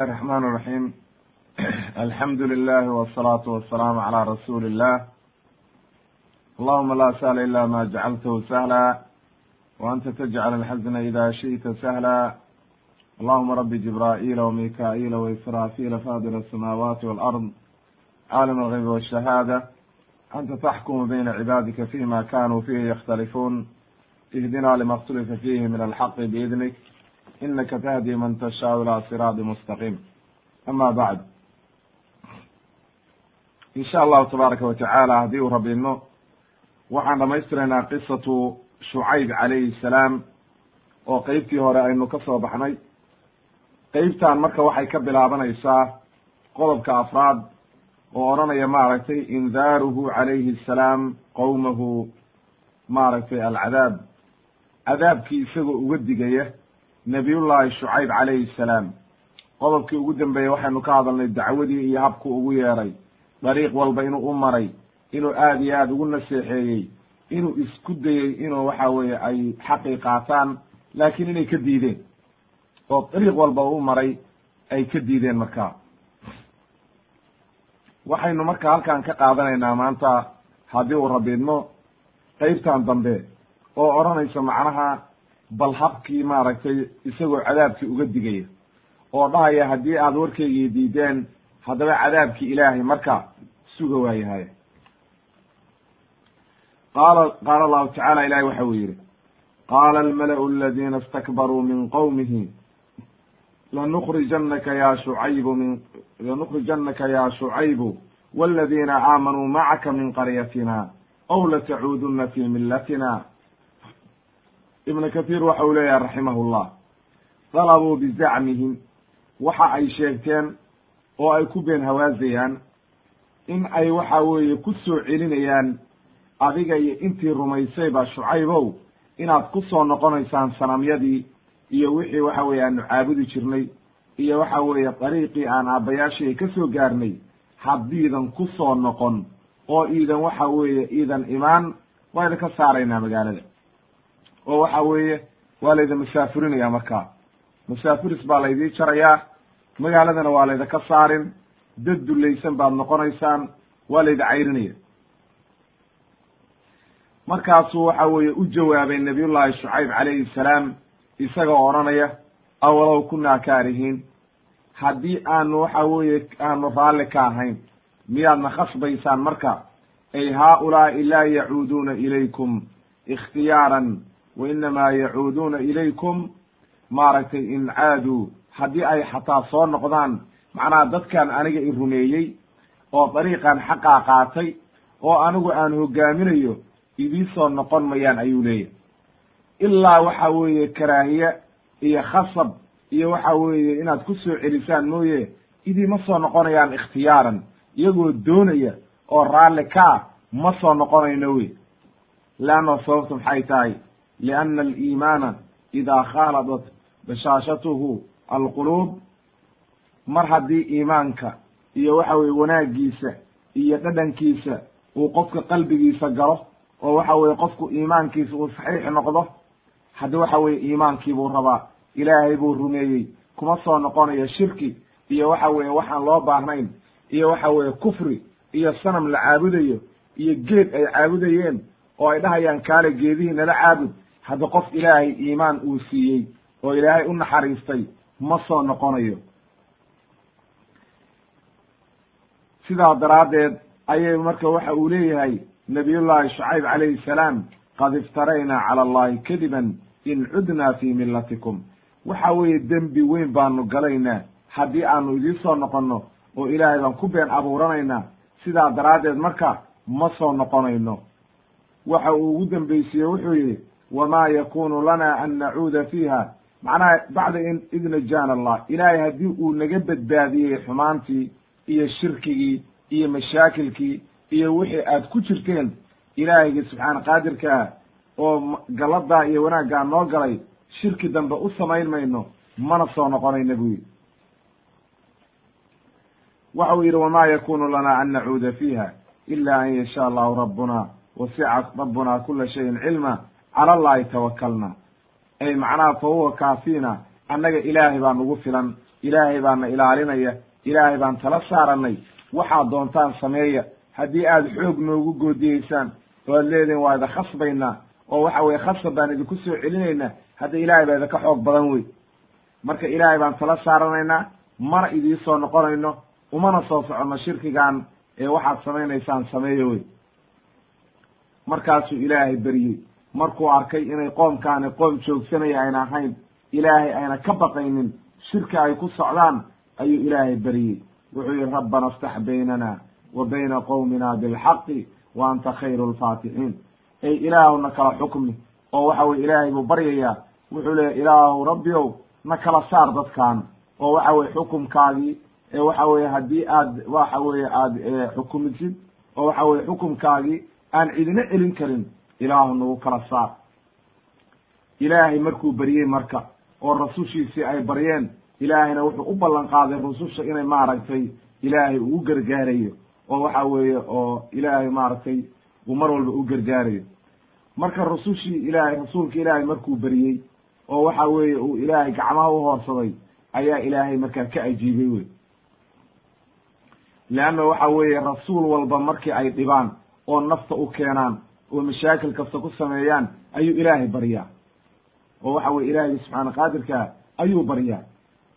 الرحمن الرحيم الحمد لله والصلاة والسلام على رسول الله اللهم لا سهل إلا ما جعلته سهلا وأنت تجعل الحزن إذا شئت سهلا اللهم رب جبرائيل وميكائيل وإسرافيل فاضل السماوات والأرض عالم الغيب والشهادة أنت تحكم بين عبادك فيما كانوا فيه يختلفون اهدنا لما اختلف فيه من الحق بإذنك inaka tahdi man tashaau ilaa siraadi mustaqiim ama bacd insha allahu tabaaraka watacaala haddii uu rabidno waxaan dhamaystiraynaa qisatu shucayb calayhi salaam oo qeybtii hore aynu ka soo baxnay qeybtan marka waxay ka bilaabanaysaa qodobka afraad oo odhanaya maaragtay indaaruhu calayhi asalaam qowmahu maaragtay alcadaab cadaabkii isagoo uga digaya nabiyullaahi shucayb calayhi salaam. Qodobkii ugu dambeeyey waxaynu ka hadalnay dacwadii iyo habku ugu yeeray. Dariiq walba inuu u maray inuu aada iyo aada ugu naseexeeyey inuu isku dayey inuu waxa weeye ay xaqii qaataan laakiin inay ka diideen. Oo dariiq walba u maray ay ka diideen markaa. Waxaynu marka halkan ka qaadanaynaa maanta haddii uu rabiidno qeybtan dambe oo odhanaysa macnaha bal habkii maaragtay isagoo cadaabkii uga digaya oo dhahaya haddii aad warkaygii diideen haddaba cadaabkii ilaahay marka suga waayahay. Qaala qaala allahu tacala ilahi waxa uu yidhi qaala almala'u aladiina istakbaruu min qowmihi lanukrijannaka ya shucaybu min lanukrijannaka ya shucaybu waladiina aamanuu macaka min qaryatina aw latacuuduna fi millatina ibn kathiir waxa uu leeyahay raximahullah dalabuu bizacmihim waxa ay sheegteen oo ay ku been hawaasayaan in ay waxa weeye ku soo celinayaan adiga iyo intii rumaysayba shucaybow inaad ku soo noqonaysaan sanamyadii iyo wixii waxa weeye aanu caabudi jirnay iyo waxa weeye dariiqii aan aabbayaashii ka soo gaarnay haddiidan ku soo noqon oo iidan waxa weeye iidan imaan wayna ka saaraynaa magaalada oo waxa weeye waa layda masaafurinaya markaa masaafuris baa laydii jarayaa magaaladana waa layda ka saarin dad dulaysan baad noqonaysaan waa layda cayrinaya. Markaasuu waxa weeye u jawaabay nabiyullaahi shucayb calayhi salaam isagoo odhanaya awalow kunaa kaarihiin? Haddii aanu waxa weeye aanu raalli ka ahayn miyaadna khasbaysaan marka ay haa-ulaa'i laa yacuuduuna ilaykum ikhtiyaaran wa inamaa yacuuduuna ilaykum maaragtay in caaduu haddii ay xataa soo noqdaan macnaha dadkan aniga i rumeeyey oo dariiqan xaqaa qaatay oo anigu aan hogaaminayo idii soo noqon mayaan ayuu leeyahy ilaa waxa weeye karaahiye iyo khasab iyo waxa weeye inaad ku soo celisaan mooye idiima soo noqonayaan ikhtiyaaran iyagoo doonaya oo raalli ka ah ma soo noqonayno wey leanna sababtu maxay tahay lianna aliimaana idaa khaaladat bashaashatuhu alquluub mar haddii iimaanka iyo waxa weye wanaaggiisa iyo dhadhankiisa uu qofka qalbigiisa galo oo waxa weye qofku iimaankiisa uu saxiix noqdo haddi waxa weye iimaankii buu rabaa ilaahay buu rumeeyey kuma soo noqonayo shirki iyo waxa weeye waxaan loo baahnayn iyo waxa weeye kufri iyo sanam la caabudayo iyo geed ay caabudayeen oo ay dhahayaan kaale geedihii nala caabud hadda qof ilaahay iimaan uu siiyey oo ilaahay u naxariistay ma soo noqonayo. Sidaa daraaddeed ayay marka waxa uu leeyahay nabiyullaahi shucayb calayhi salaam qad iftaraynaa cala allahi kadiban in cudnaa fii millatikum. Waxa weeye dembi weyn baanu galaynaa. Haddii aanu idiin soo noqonno oo ilaahay baan ku been abuuranaynaa sidaa daraaddeed marka ma soo noqonayno. Waxa uu ugu dambaysiiye wuxuu yidhi wamaa yakunu lana an nacuuda fiiha macnaha bacda id najaana allah ilaahay haddii uu naga badbaadiyey xumaantii iyo shirkigii iyo mashaakilkii iyo wixii aad ku jirteen ilaahayga subxaana qaadirkaa oo galladaa iyo wanaaggaa noo galay shirki dambe u samayn mayno mana soo noqonayna buu waxa uu yidhi wamaa yakunu lana an nacuuda fiiha ila an yashaa allahu rabbuna wasica rabbuna kula shayin cilma cala allahi tawakalna ay macnaha fa huwa annaga ilaahay baa nagu filan. Ilaahay baana ilaalinaya. Ilaahay baan tala saaranay waxaad doontaan sameeya. Haddii aad xoog noogu goodiyeysaan oo aad leedihin waa ida khasbaynaa. Oo waxa weye khasab baan idinku soo celinaynaa. Hadda ilaahay baa idinka xoog badan wey marka ilaahay baan tala saaranaynaa mana idiisoo noqonayno umana soo soconno shirkigan ee waxaad samaynaysaan sameeyo wey markaasuu ilaahay beriyey markuu arkay inay qoomkaani qoom joogsanaya ayna ahayn ilaahay ayna ka baqaynin shirki ay ku socdaan ayuu ilaahay beriyey wuxuu yihi rabbana aftax baynana wa bayna qowmina bilxaqi wa anta khayru lfaatixiin ey ilaahu na kala xukmi oo waxa weye ilaahay buu baryayaa wuxuu leeya ilaahu rabbiow na kala saar dadkan oo waxa weye xukumkaagii ee waxa weye haddii aad waxa weye aad xukumisid oo waxa weye xukumkaagii aan cidina celin karin ilaahu nagu kala saar. Ilaahay markuu beryey marka oo rasushiisii ay baryeen ilaahayna wuxuu u ballan qaaday rususha inay maaragtay ilaahay uu gargaarayo. Oo waxa weeye oo ilaahay maaragtay uu mar walba u gargaarayo. Marka rusushii ilaahay rasuulka ilaahay markuu beriyey oo waxa weeye uu ilaahay gacmaha u hoorsaday ayaa ilaahay markaa ka ajiibay wey. Leanna waxa weeye rasuul walba markii ay dhibaan oo nafta u keenaan oo mashaakil kasta ku sameeyaan ayuu ilaahay baryaa oo waxa weye ilaahay subxaana qaadirkaa ayuu baryaa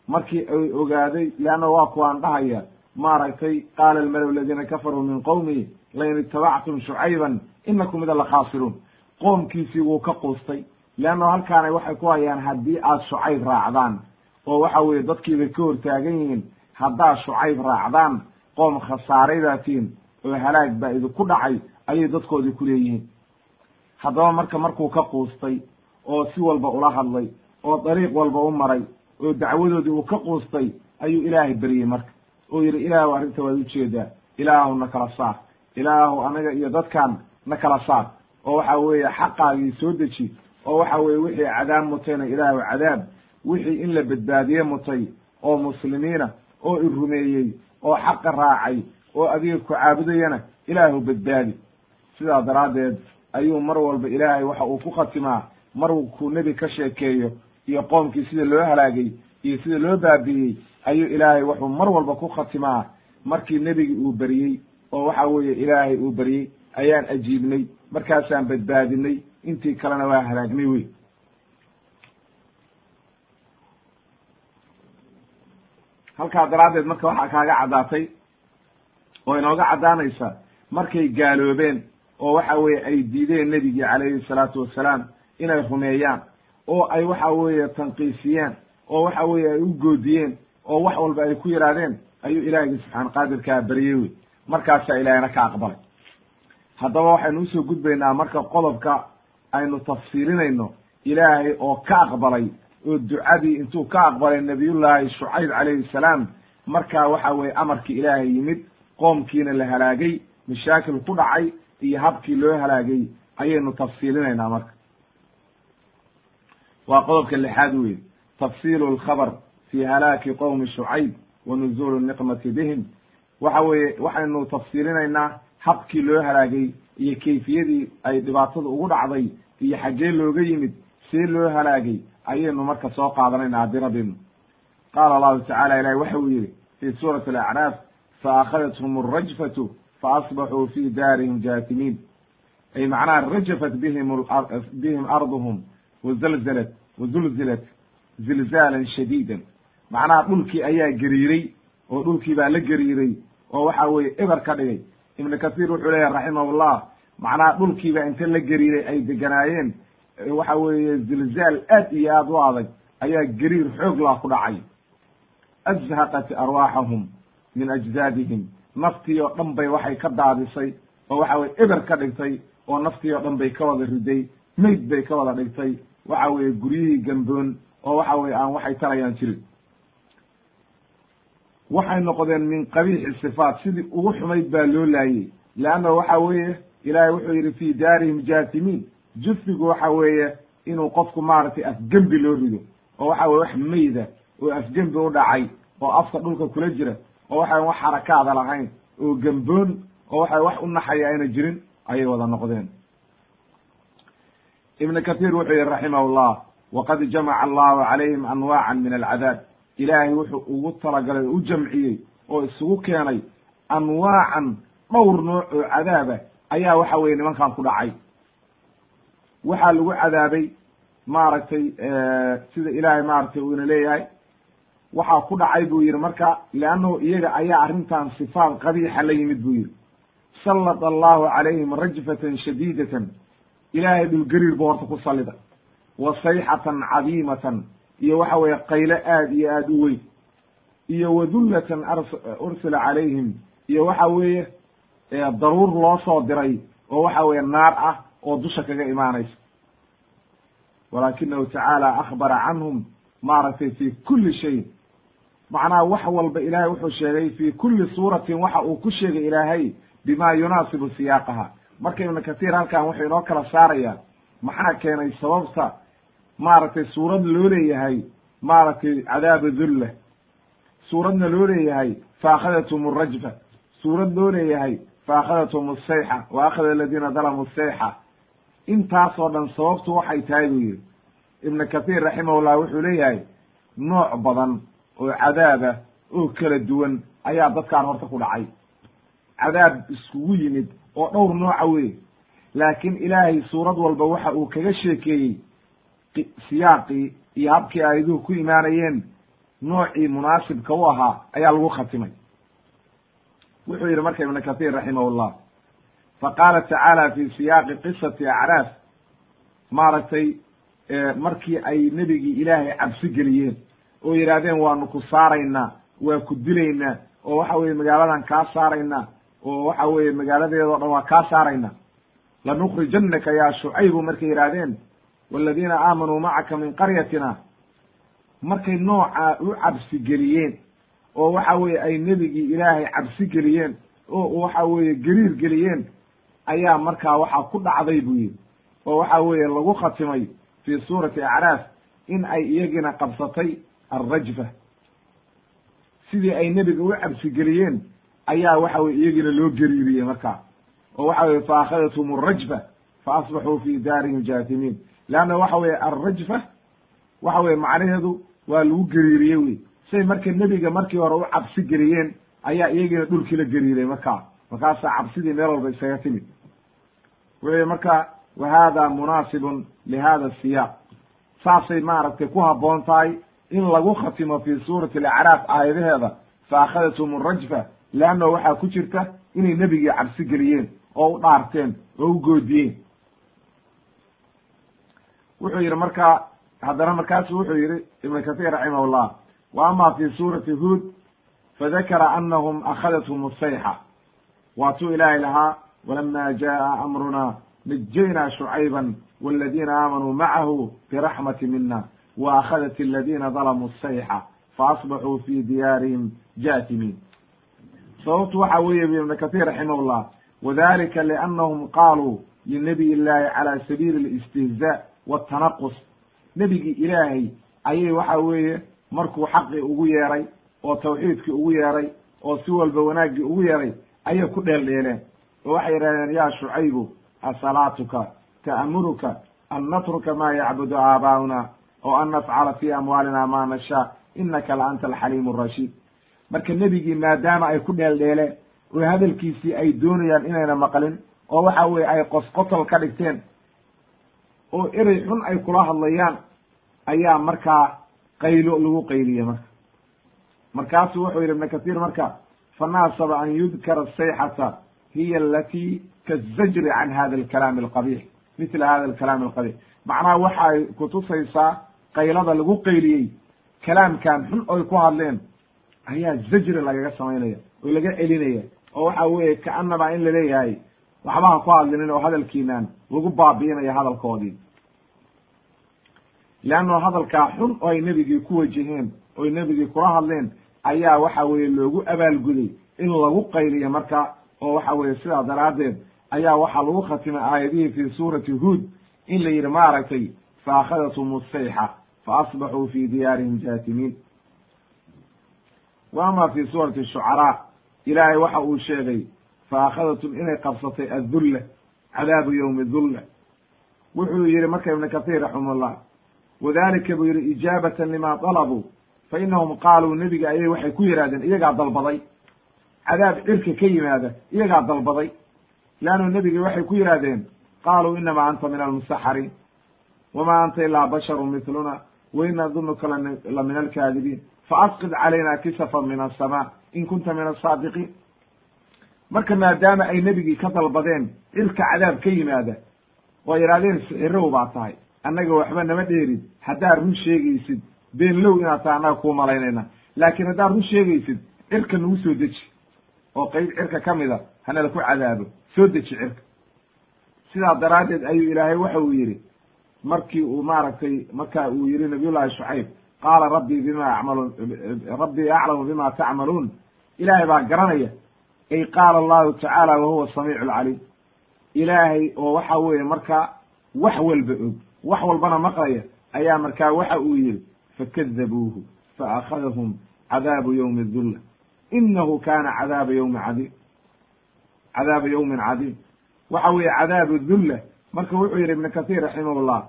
markii ay ogaaday leanna waa kuwaan dhahaya maaragtay qaala almalow aladiina kafaruu min qowmihi lain itabactum shucayban inakum ida lakhaasiruun qoomkiisii wuu ka quustay. Leanna halkaana waxay ku hayaan haddii aad shucayb raacdaan oo waxa weeye dadkiibay ka hortaagan yihiin haddaad shucayb raacdaan qoom khasaaraydatiin oo halaag baa idinku dhacay ayay dadkoodii ku leeyihiin. Haddaba marka markuu ka quustay oo si walba ula hadlay oo dariiq walba u maray oo dacwadoodii uu ka quustay ayuu ilaahay beryey marka. Oo yidhi ilaahu arrinta waad u jeedaa ilaahu na kala saar. Ilaahu anaga iyo dadkan na kala saar. Oo waxa weeye xaqaagii soo deji oo waxa weye wixii cadaab mutayna ilaahu cadaab wixii in la badbaadiye mutay oo muslimiina oo i rumeeyey oo xaqa raacay oo adiga ku caabudayana ilaahu badbaadi sidaa daraaddeed ayuu mar walba ilaahay waxa uu ku khatimaa markuu nebi ka sheekeeyo iyo qoomkii sida loo halaagay iyo sida loo baabi'iyey ayuu ilaahay wuxuu mar walba ku khatimaa. Markii nebigii uu beriyey oo waxa weeye ilaahay uu beryey ayaan ajiibnay markaasaan badbaadinay intii kalena waa halaagnay wey halkaa daraaddeed marka waxaa kaaga caddaatay oo inooga caddaanaysa markay gaaloobeen oo waxa weeye ay diideen nebigii calayhi salaatu wassalaam inay rumeeyaan oo ay waxa weeye tanqiisiyeen oo waxa weeye ay u goodiyeen oo wax walba ay ku yidhaahdeen ayuu ilaahigi subxaan qaadirkaa beryey wey markaasaa ilaahayna ka aqbalay. Haddaba waxaynu u soo gudbaynaa marka qodobka aynu tafsiilinayno ilaahay oo ka aqbalay oo ducadii intuu ka aqbalay nabiyullaahi shucayb calayhi salaam markaa waxa weeye amarkii ilaahay yimid qoomkiina la halaagay mashaakil ku dhacay iyo habkii loo halaagay ayaynu tafsiilinaynaa marka. Waa qodobka lixaad weye tafsiilu lkhabar fi halaaki qowmi shucayb wa nuzuulu niqmati bihim. Waxa weeye waxaynu tafsiilinaynaa habkii loo halaagay iyo kayfiyadii ay dhibaatada ugu dhacday iyo xaggee looga yimid see loo halaagay ayaynu marka soo qaadanayna haddii rabbinu qaala allahu tacala ilahi waxa uu yihi fi suurati alacraaf faakhadathm alrajfatu faasbaxuu fi daarihim jaatimiin ay macnaha rajafat bihim bihim arduhum wazalzalat wazulzilat zilzaalan shadiidan macnaha dhulkii ayaa gariiray oo dhulkii baa la gariiray oo waxa weeye eber ka dhigay ibnu kasiir wuxuu leeyahy raximahullah macnaha dhulkiiba inta la gariiray ay deganaayeen waxa weeye zilzaal aad iyo aad u adag ayaa gariir xoog laa ku dhacay azhaqat arwaaxahum min ajdaadihim naftii oo dhan bay waxay ka daadisay oo waxa weye eber ka dhigtay oo naftii oo dhan bay ka wada riday meyd bay ka wada dhigtay waxa weeye guryihii gamboon oo waxa weye aan waxay tarayaan jirin. Waxay noqdeen min qabiixi sifaat sidii ugu xumayd baa loo laayey leanna waxa weeye ilaahay wuxuu yidhi fi daarihim jaatimiin jufigu waxa weeye inuu qofku maaragtay afgembi loo rido oo waxa weye wax meyda oo afgembi u dhacay oo afka dhulka kula jira oo waxa wax xarakaada lahayn oo gemboon oo waxa wax u naxaya ayna jirin ayay wada noqdeen. Ibn kahiir wuxuu yihi raximah llah waqad jamaca allahu calayhim anwaaca min alcadaab. Ilaahay wuxuu ugu talagalay oo u jamciyey oo isugu keenay anwaacan dhowr nooc oo cadaaba ayaa waxa weye nimankan ku dhacay. Waxaa lagu cadaabay maaragtay sida ilaahay maaragtay uu ina leeyahay waxaa ku dhacay buu yidhi marka leannahu iyaga ayaa arrintan sifaat qabiixa la yimid buu yidhi sallad allahu calayhim rajfatan shadiidatan ilaahay dhulgariir buu horta ku sallida. Wa sayxatan cadiimatan iyo waxa weeye qayle aad iyo aad u weyn. Iyo wadullatan ursila calayhim iyo waxa weeye daruur loo soo diray oo waxa weeye naar ah oo dusha kaga imaanaysa. Walaakinahu tacaala akhbara canhum maaragtay fi kuli shay macnaha wax walba ilaahay wuxuu sheegay fi kuli suuratin waxa uu ku sheegay ilaahay bima yunaasibu siyaaqaha. Marka ibnu katiir halkan wuxuu inoo kala saaraya maxaa keenay sababta maaragtay suurad loo leeyahay maaragtay cadaaba dulla suuradna loo leeyahay faakhadathm rajfa. Suurad loo leeyahay faakhadathm asayxa wa akhada aladiina dalamuu sayxa. Intaasoo dhan sababtu waxay tahay buu yihi ibnu katiir raximahullah wuxuu leeyahay nooc badan oo cadaaba oo kala duwan ayaa dadkaan horta ku dhacay. Cadaab iskugu yimid oo dhowr nooca wey laakiin ilaahay suurad walba waxa uu kaga sheekeeyey siyaaqii iyo habkii aayaduhu ku imaanayeen noocii munaasibka u ahaa ayaa lagu khatimay. Wuxuu yidhi marka ibnu kahiir raximahullah fa qaala tacaala fi siyaaqi qisati acraaf. Maaragtay markii ay nebigii ilaahay cabsi geliyeen oo yidhaahdeen waanu ku saaraynaa waa ku dilaynaa oo waxa weye magaaladan kaa saaraynaa oo waxa weeye magaaladeedao dhan waa kaa saaraynaa. Lanukrijannaka yaa shucaybu markay yidhaahdeen waladiina aamanuu macaka min qaryatina markay noocaa u cabsi geliyeen oo waxa weeye ay nebigii ilaahay cabsi geliyeen oo waxa weeye gariir geliyeen ayaa markaa waxaa ku dhacday buu yidhi. Oo waxa weeye lagu khatimay fi suurati acraaf in ay iyagina qabsatay alrajfa sidii ay nebiga u cabsi geliyeen ayaa waxa weye iyagina loo gariiriyey markaa. Oo waxa weye fa akhadathum arajfa fa asbaxuu fi daarihim jaatimiin leanna waxa weye alrajfa waxa weye macnaheedu waa lagu gariiriyey wey say marka nebiga markii hore u cabsi geliyeen ayaa iyagina dhulkii la gariiray markaa. Markaasaa cabsidii meel walba isaga timid. Wuxuu marka wa hada munaasibun lihada siyaaq. Saasay maaragtay ku habboon tahay in lagu khatimo fi suurati alacraaf aayadaheeda fa akhadathum arajfa leanno waxaa ku jirta inay nebigii cabsi geliyeen oo u dhaarteen oo u goodiyeen. Wuxuu yidhi marka haddana markaasu wuxuu yihi ibn kahiir raximahullah wa ama fi suurati huod fadakara anahum akhadathum asayxa waatuu ilaahay lahaa walama jaءa amruna najayna shucayba wاladina aamanuu macahu biraxmati mina wa akhadat aladina dalamuu sayxa faasbaxuu fi diyaarihim jaatimiin sababtu waxa weeye ibn kahiir raximahullah wadalika liannahum qaaluu linabiy illahi cala sabiili اlistihzaa wاtanaqus nebigii ilaahay ayay waxa weeye markuu xaqii ugu yeeray oo tawxiidkii ugu yeeray oo si walba wanaaggii ugu yeeray ayay ku dheeldheeleen oo waxay yidhahdeen ya shucaybu asalaatuka ta'muruka an natruka ma yacbudu aabaa'una oo an nafcala fi amwaalina ma nashaa inaka la anta alxaliimu arashiid marka nebigii maadaama ay ku dheeldheeleen oo hadalkiisii ay doonayaan inayna maqlin oo waxa weye ay qosqotol ka dhigteen oo erey xun ay kula hadlayaan ayaa markaa qaylo lagu qayliyey marka. Markaasuu wuxuu yidhi ibn kahiir marka fanaasaba an yudkara asayxata hiya alati kazajri can hada alkalaami alqabix mila hada alkalaami alqabix macnaha waxa ay kutusaysaa qaylada lagu qayliyey kalaamkan xun oy ku hadleen ayaa zajri lagaga samaynaya oo laga celinaya oo waxa weeye kaanaba in la leeyahay waxba ha ku hadlinin oo hadalkiinan lagu baabi'inaya hadalkoodii. Leanno hadalkaa xun oo ay nebigii ku wajaheen oy nebigii kula hadleen ayaa waxa weeye loogu abaalguday in lagu qayliyo marka oo waxa weeye sidaa daraaddeed ayaa waxaa lagu khatimay aayadihii fi suurati huod in la yidhi maaragtay fa akhadathum fa asbaxuu fi diyaarihim jaatimiin wa ama fi suurati shucaraa ilaahay waxa uu sheegay fa akhadatum inay qabsatay addulla cadaabu yowmi dulla wuxuu yihi marka ibnu kahiir raximahullah wadalika buu yihi ijaabatan lima dalabuu fa inahum qaaluu nebiga ayay waxay ku yidhahdeen iyagaa dalbaday cadaab cirka ka yimaada iyagaa dalbaday leannu nebiga waxay ku yidhahdeen qaaluu inamaa anta min almusaxariin wamaa anta ilaa basharu miluna wain nadunuka la min alkaadibiin faasqid calayna kisafan min asamaa in kunta min asaadiqiin marka maadaama ay nebigii ka dalbadeen cirka cadaab ka yimaada oo yidhahdeen sixirow baa tahay annaga waxba nama dheerid haddaad run sheegaysid beenlow inaad tahay annaga kuu malaynayna laakiin haddaad run sheegaysid cirka nagu soo deji oo qeyb cirka ka mida hanala ku cadaabo soo deji cirka sidaa daraaddeed ayuu ilaahay waxa uu yidhi markii uu maaragtay marka uu yihi nabiyullahi shucayb qaala rabbii bima acmaluun rabbii aclamu bima tacmaluun. Ilaahay baa garanaya ay qaala allahu tacaala wahuwa samiicu alcaliim ilaahay oo waxa weeye markaa wax walba og wax walbana maqlaya ayaa markaa waxa uu yihi fakadabuuhu faakadahum cadaabu ywmi dulla inahu kana cadaaba ywmi cadiim. Cadaaba yawmin cadiim. Waxa weeye cadaabu dulla marka wuxuu yihi ibnu kasiir raximahullah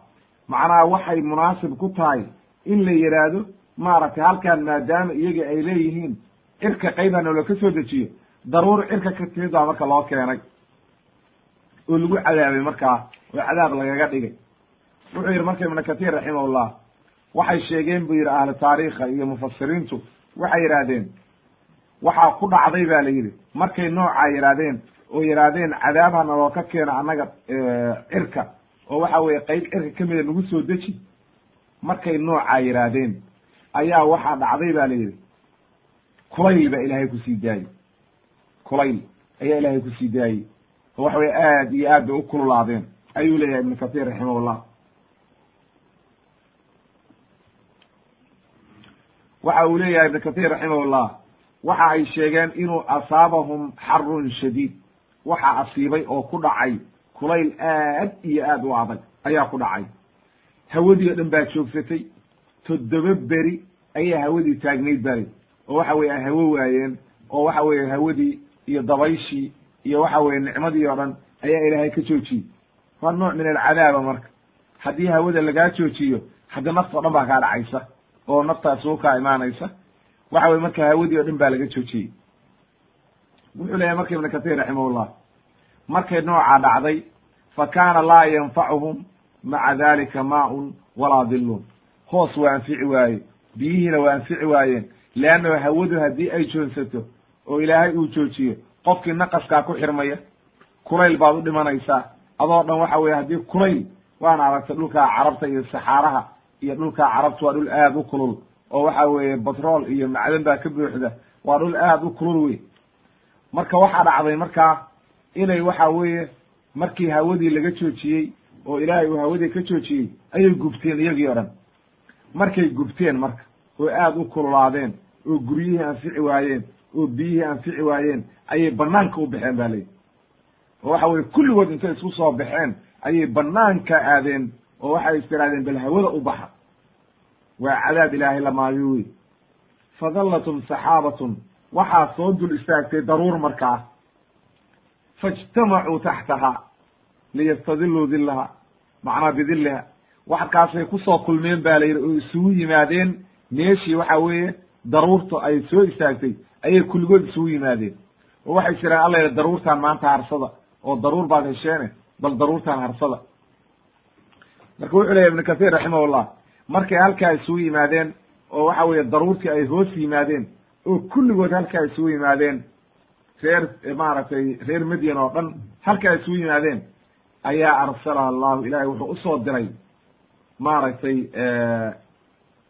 macnaha waxay munaasib ku tahay in la yidhaahdo maaragtay halkan maadaama iyaga ay leeyihiin cirka qayba noola ka soo dejiyo daruur cirka ka timid baa marka loo keenay. Oo lagu cadaabay markaa oo cadaab lagaga dhigay. Wuxuu yidhi marka ibnu katiir raximahullah waxay sheegeen buu yidhi ahlu taariikha iyo mufasiriintu waxay yidhaahdeen waxaa ku dhacday ba la yidhi markay noocaa yidhaahdeen oo yidhaahdeen cadaabha naloo ka keena annaga cirka. Oo waxa weeye qayb cirka kamida nagu soo deji. Markay noocaa yidhaahdeen ayaa waxaa dhacday ba la yidhi. Kulayl baa ilaahay ku sii daayey. Kulayl ayaa ilaahay ku sii daayey. Oo waxa weye aad iyo aad bay u kululaadeen. Ayuu leeyahay ibnu kathir raximahullah. Waxa uu leeyahay ibnu kathir raximahullah waxa ay sheegeen inuu asaabahum xarun shadiid waxa asiibay oo ku dhacay kulayl aad iyo aad u adag ayaa ku dhacay. Hawadii o dhan baa joogsatay toddoba beri ayaa hawadii taagnayd bari oo waxa weye ay hawo waayeen oo waxa weye hawadii iyo dabayshii iyo waxa weye nicmadii oo dhan ayaa ilaahay ka joojiyey. Waa nooc min alcadaaba marka. Haddii hawada lagaa joojiyo hadda nafta o dhan baa kaa dhacaysa oo naftaas u kaa imaanaysa. Waxa weye marka hawadii o dhan baa laga joojiyey. Wuxuu leeyahay marka ibnu katir raximahullah markay noocaa dhacday fa kaana laa yanfacuhum maca dalika maaun walaa dilun hoos waa anfici waaye biyihiina waa anfici waayeen leannahu hawadu haddii ay joonsato oo ilaahay uu joojiyo qofkii naqaskaa ku xirmaya kulayl baad u dhimanaysaa. Adoo dhan waxa weye haddii kulayl waana aragtay dhulkaa carabta iyo saxaaraha iyo dhulkaa carabta waa dhul aad u kulul oo waxa weeye batrool iyo macdan baa ka buuxda waa dhul aad u kulul wey marka waxaa dhacday markaa inay waxa weeye markii hawadii laga joojiyey oo ilaahay uu hawadii ka joojiyey ayay gubteen iyagii o dhan. Markay gubteen marka oo aad u kululaadeen oo guryihii anfici waayeen oo biyihii anfici waayeen ayay banaanka u baxeen ba layidhi oo waxa weye kulligood intay isku soo baxeen ayay banaanka aadeen oo waxay is tirahdeen bal hawada u baxa. Waa cadaab ilaahay lamaayo wey fadallatum saxaabatun. Waxaa soo dul istaagtay daruur markaa faijtamacuu taxtaha liyastadiluu dillaha macnaa bidilliha waxkaasay ku soo kulmeen ba la yidhi oo isugu yimaadeen meeshii waxa weeye daruurta ay soo istaagtay ayay kulligood isugu yimaadeen oo waxay jiraan alla yidhi daruurtaan maanta harsada oo daruur baad hesheene bal daruurtaan harsada marka wuxuu leyahy ibnu kathir raximahullah markay halkaa isugu yimaadeen oo waxa weeye daruurtii ay hoos yimaadeen oo kulligood halkaa isugu yimaadeen reer maaragtay reer medyan oo dhan halkaa isugu yimaadeen ayaa arsalaha allahu ilahay wuxuu u soo diray maaragtay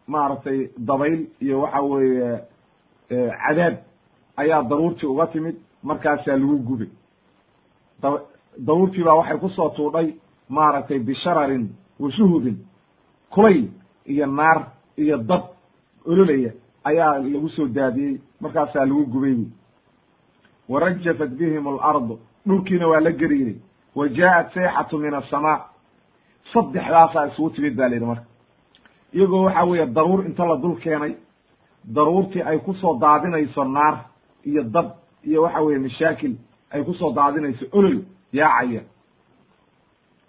maaragtay dabayl iyo waxa weeye cadaab ayaa daruurtii uga timid markaasaa lagu gubay. Da daruurtii baa waxay ku soo tuudhay maaragtay bishararin wa shuhubin kulayl iyo naar iyo dab ololaya ayaa lagu soo daadiyey markaasaa lagu gubay warajafat bihim alardu dhulkiina waa la geriiray. Wa jaaءat sayxatu min aلsamaa saddexdaasaa isugu timid ba la yidhi marka. Iyagoo waxa weeye daruur inta la dul keenay daruurtii ay ku soo daadinayso naar iyo dab iyo waxa weeye mashaakil ay ku soo daadinayso olol yaacaya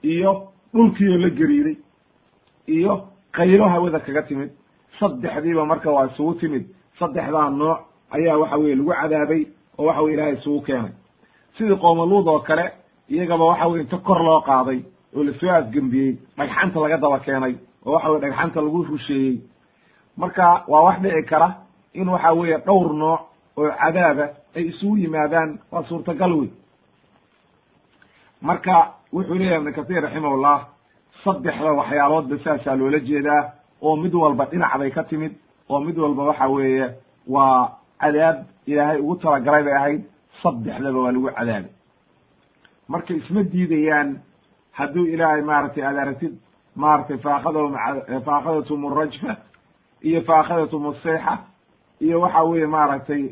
iyo dhulkiioo la geriiray iyo qaylo hawada kaga timid. Saddexdiiba marka waa isugu timid. Saddexdaa nooc ayaa waxa weye lagu cadaabay oo waxa weye ilahay isugu keenay. Sidii qoomaluud oo kale iyagaba waxa weye inta kor loo qaaday oo la soo afgembiyey dhagxanta laga daba keenay oo waxa weye dhagxanta lagu rusheeyey. Marka waa wax dhici kara in waxa weeye dhowr nooc oo cadaaba ay isugu yimaadaan waa suurtagal wey marka wuxuu leeyahay ibnu kahiir raximahullah saddexda waxyaaloodba saasaa loola jeedaa oo mid walba dhinac bay ka timid oo mid walba waxa weeye waa cadaab ilaahay ugu talagalay bay ahayd saddexdaba waa lagu cadaabay. Marka isma diidayaan hadduu ilaahay maaragtay aad aragtid maaragtay faakadahum faakadatum rajfa iyo faakadatum aseyxa iyo waxa weeye maaragtay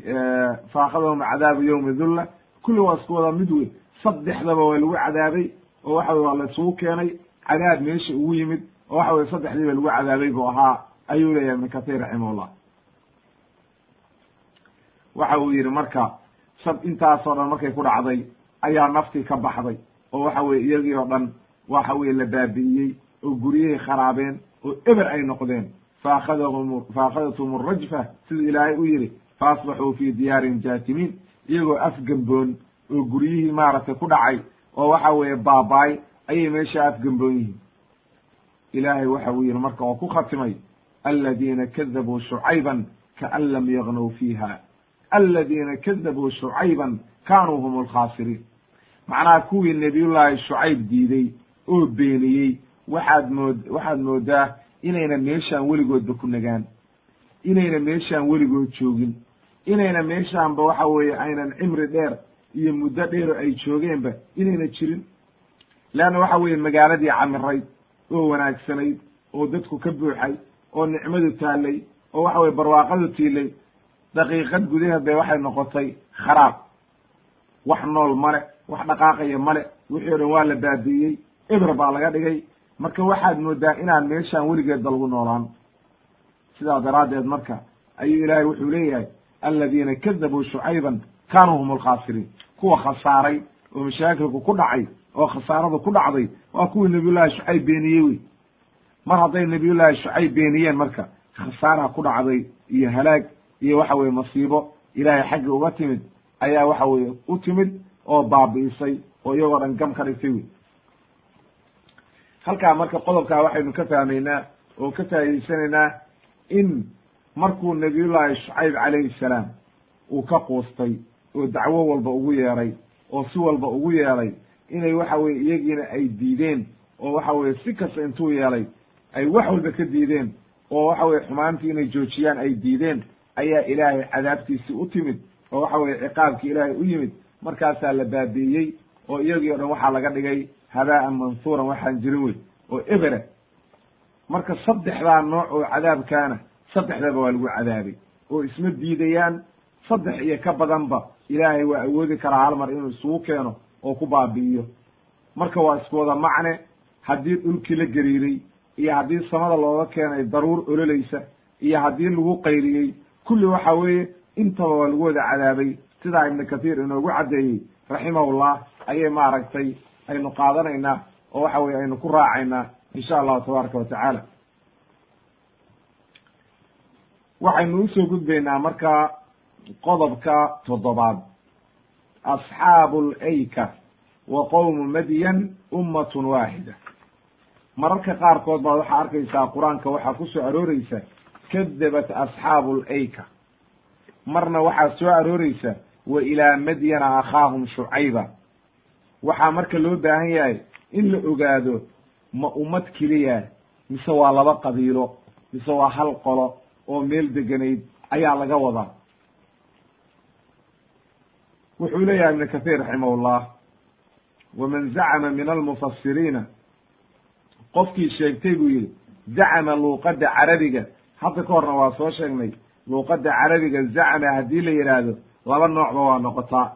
faakadahum cadaabu yawmi dhulla kulli waa isku wada mid wey saddexdaba waa lagu cadaabay oo waxa weye waa la isugu keenay cadaab meesha ugu yimid oo waxa weye saddexdiiba lagu cadaabay buu ahaa. Ayuu leeyahay ibnu kahiir raximahullah waxa uu yidhi marka sab intaasoo dhan markay ku dhacday ayaa naftii ka baxday. Oo waxa weye iyagii oo dhan waxa weye la baabi'iyey oo guryahay kharaabeen oo eber ay noqdeen. Faakadahum faakadathum arajfa siduu ilaahay u yidhi faasbaxuu fii diyaarin jaatimiin iyagoo afgemboon oo guryihii maaragtay ku dhacay oo waxa weeye baabaay ayay meesha afgemboon yihiin. Ilaahay waxa uu yidhi marka oo ku khatimay aladiina kadabuu shucayban kaan lam yagnow fiiha aladiina kadabuu shucayban kaanuu hum alkhaasiriin macnaha kuwii nebiyullaahi shucayb diiday oo beeniyey waxaad mood waxaad moodaa inayna meeshaan weligoodba ku nagaan inayna meeshaan weligood joogin inayna meeshaanba waxa weeye aynan cimri dheer iyo muddo dheero ay joogeenba inayna jirin leanna waxa weeye magaaladii camirayd oo wanaagsanayd oo dadku ka buuxay oo nicmadu taallay oo waxa weye barwaaqadu tiilay daqiiqad gudaheed bay waxay noqotay kharaab. Wax nool male wax dhaqaaqaya male wixii o dhan waa la baabi'iyey eber baa laga dhigay. Marka waxaad moodaa inaan meeshaan weligeedba lagu noolaan. Sidaa daraaddeed marka ayuu ilaahay wuxuu leeyahay aladiina kadabuu shucayban kaanuu hum alkhaasiriin kuwa khasaaray oo mashaakilku ku dhacay oo khasaaradu ku dhacday waa kuwii nabiyullahi shucayb beeniyey wey. Mar hadday nabiyullaahi shucayb beeniyeen marka khasaara ku dhacday iyo halaag iyo waxa weye masiibo ilaahay xaggi uga timid ayaa waxa weye u timid oo baabi'isay oo iyagoo dhan gam ka dhigtay wey halkaa marka qodobkaa waxaynu ka fahmaynaa oo ka faa'idaysanaynaa in markuu nabiyullaahi shucayb calayhi salaam uu ka quustay oo dacwo walba ugu yeeray oo si walba ugu yeeray inay waxa weye iyagiina ay diideen oo waxa weye si kasta intuu yeelay ay wax walba ka diideen oo waxa weye xumaantii inay joojiyaan ay diideen ayaa ilaahay cadaabtiisii u timid oo waxa weye ciqaabkii ilaahay u yimid markaasaa la baabi'iyey oo iyagii o dhan waxaa laga dhigay habaa'an mansuuran waxaan jirin wey oo ebera marka saddexdaa nooc oo cadaabkaana saddexdaba waa lagu cadaabay oo isma diidayaan saddex iyo ka badanba ilaahay waa awoodi karaa hal mar inuu isugu keeno oo ku baabi'iyo. Marka waa isku wada macne haddii dhulkii la gariiray iyo haddii samada looga keenay daruur ololaysa iyo haddii lagu qayliyey kulli waxa weeye intaba waa lagu wada cadaabay sidaa ibnu kathiir inoogu caddeeyey raximahullah ayay maaragtay aynu qaadanaynaa oo waxa weye aynu ku raacaynaa insha allahu tabaaraka wa tacaala. Waxaynu u soo gudbaynaa marka qodobka toddobaad. Asxaabu layka wa qowmu madyan ummatun waaxida mararka qaarkood baad waxaa arkaysaa qur'aanka waxaa ku soo kadabat asxaabu layka marna waxaa soo arooreysa wa ilaa madyana akhaahum shucayba. Waxaa marka loo baahan yahay in la ogaado ma ummad keliya mise waa laba qabiilo mise waa hal qolo oo meel deganayd ayaa laga wadaa. Wuxuu leeyahay ibnu kathiir raximahullah waman zacama min almufasiriina qofkii sheegtay buu yihi zacama luuqadda carabiga hadda ka horna waa soo sheegnay luuqadda carabiga zacama haddii la yidhaahdo laba noocba waa noqotaa.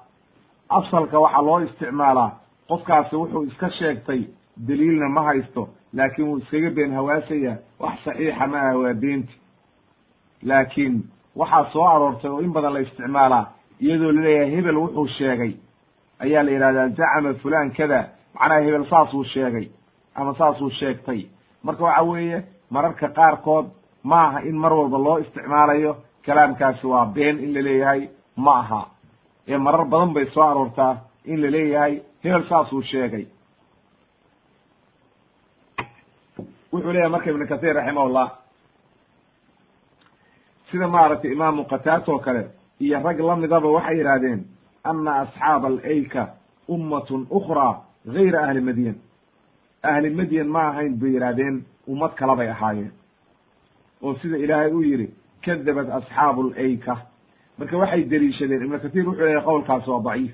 Asalka waxaa loo isticmaalaa qofkaasi wuxuu iska sheegtay daliilna ma haysto laakiin wuu iskaga been hawaasaya wax saxiixa ma aha waa beenti. Laakiin waxaa soo aroortay oo in badan la isticmaalaa iyadoo la leeyahay hebel wuxuu sheegay. Ayaa la yidhahdaa zacama fulan kada macnaha hebel saasuu sheegay ama saasuu sheegtay. Marka waxa weeye mararka qaarkood ma aha in mar walba loo isticmaalayo. Kalaamkaasi waa been in la leeyahay ma aha ee marar badan bay soo aroortaa in la leeyahay hebel saasuu sheegay. Wuxuu leeyahay marka ibnu kathir raximahullah sida maaragtay imaamu qataat oo kale iyo rag lamidaba waxay yidhaahdeen ana asxaaba alayka ummatun ukhraa gayra ahli madyan. Ahli madyan ma ahayn bay yidhaahdeen ummad kala bay ahaayeen oo sida ilaahay uu yidhi kadabat asxaabu alayka marka waxay deliishadeen ibnu kathir wuxuu leeyahy qowlkaasi waa daciif.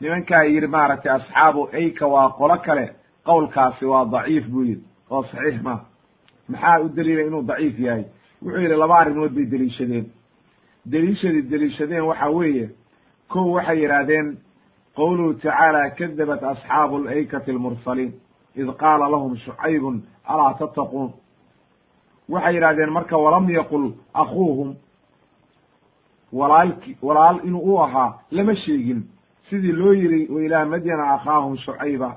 Nimankaa yidhi maaragtay asxaabu ayka waa qolo kale qowlkaasi waa daciif buu yidhi oo saxiix ma maxaa u daliilay inuu daciif yahay? Wuxuu yidhi laba arrimood bay deliishadeen. Deliishadii deliishadeen waxa weeye kow waxay yidhaahdeen qowluhu tacaala kadabat asxaabu alaykati almursaliin id qaala lahum shucaybun alaa tattaquun waxay yidhahdeen marka walam yaqul akuuhum walaalki walaal inuu u ahaa lama sheegin. Sidii loo yiri wa ilaa madyana akhaahum shucayba.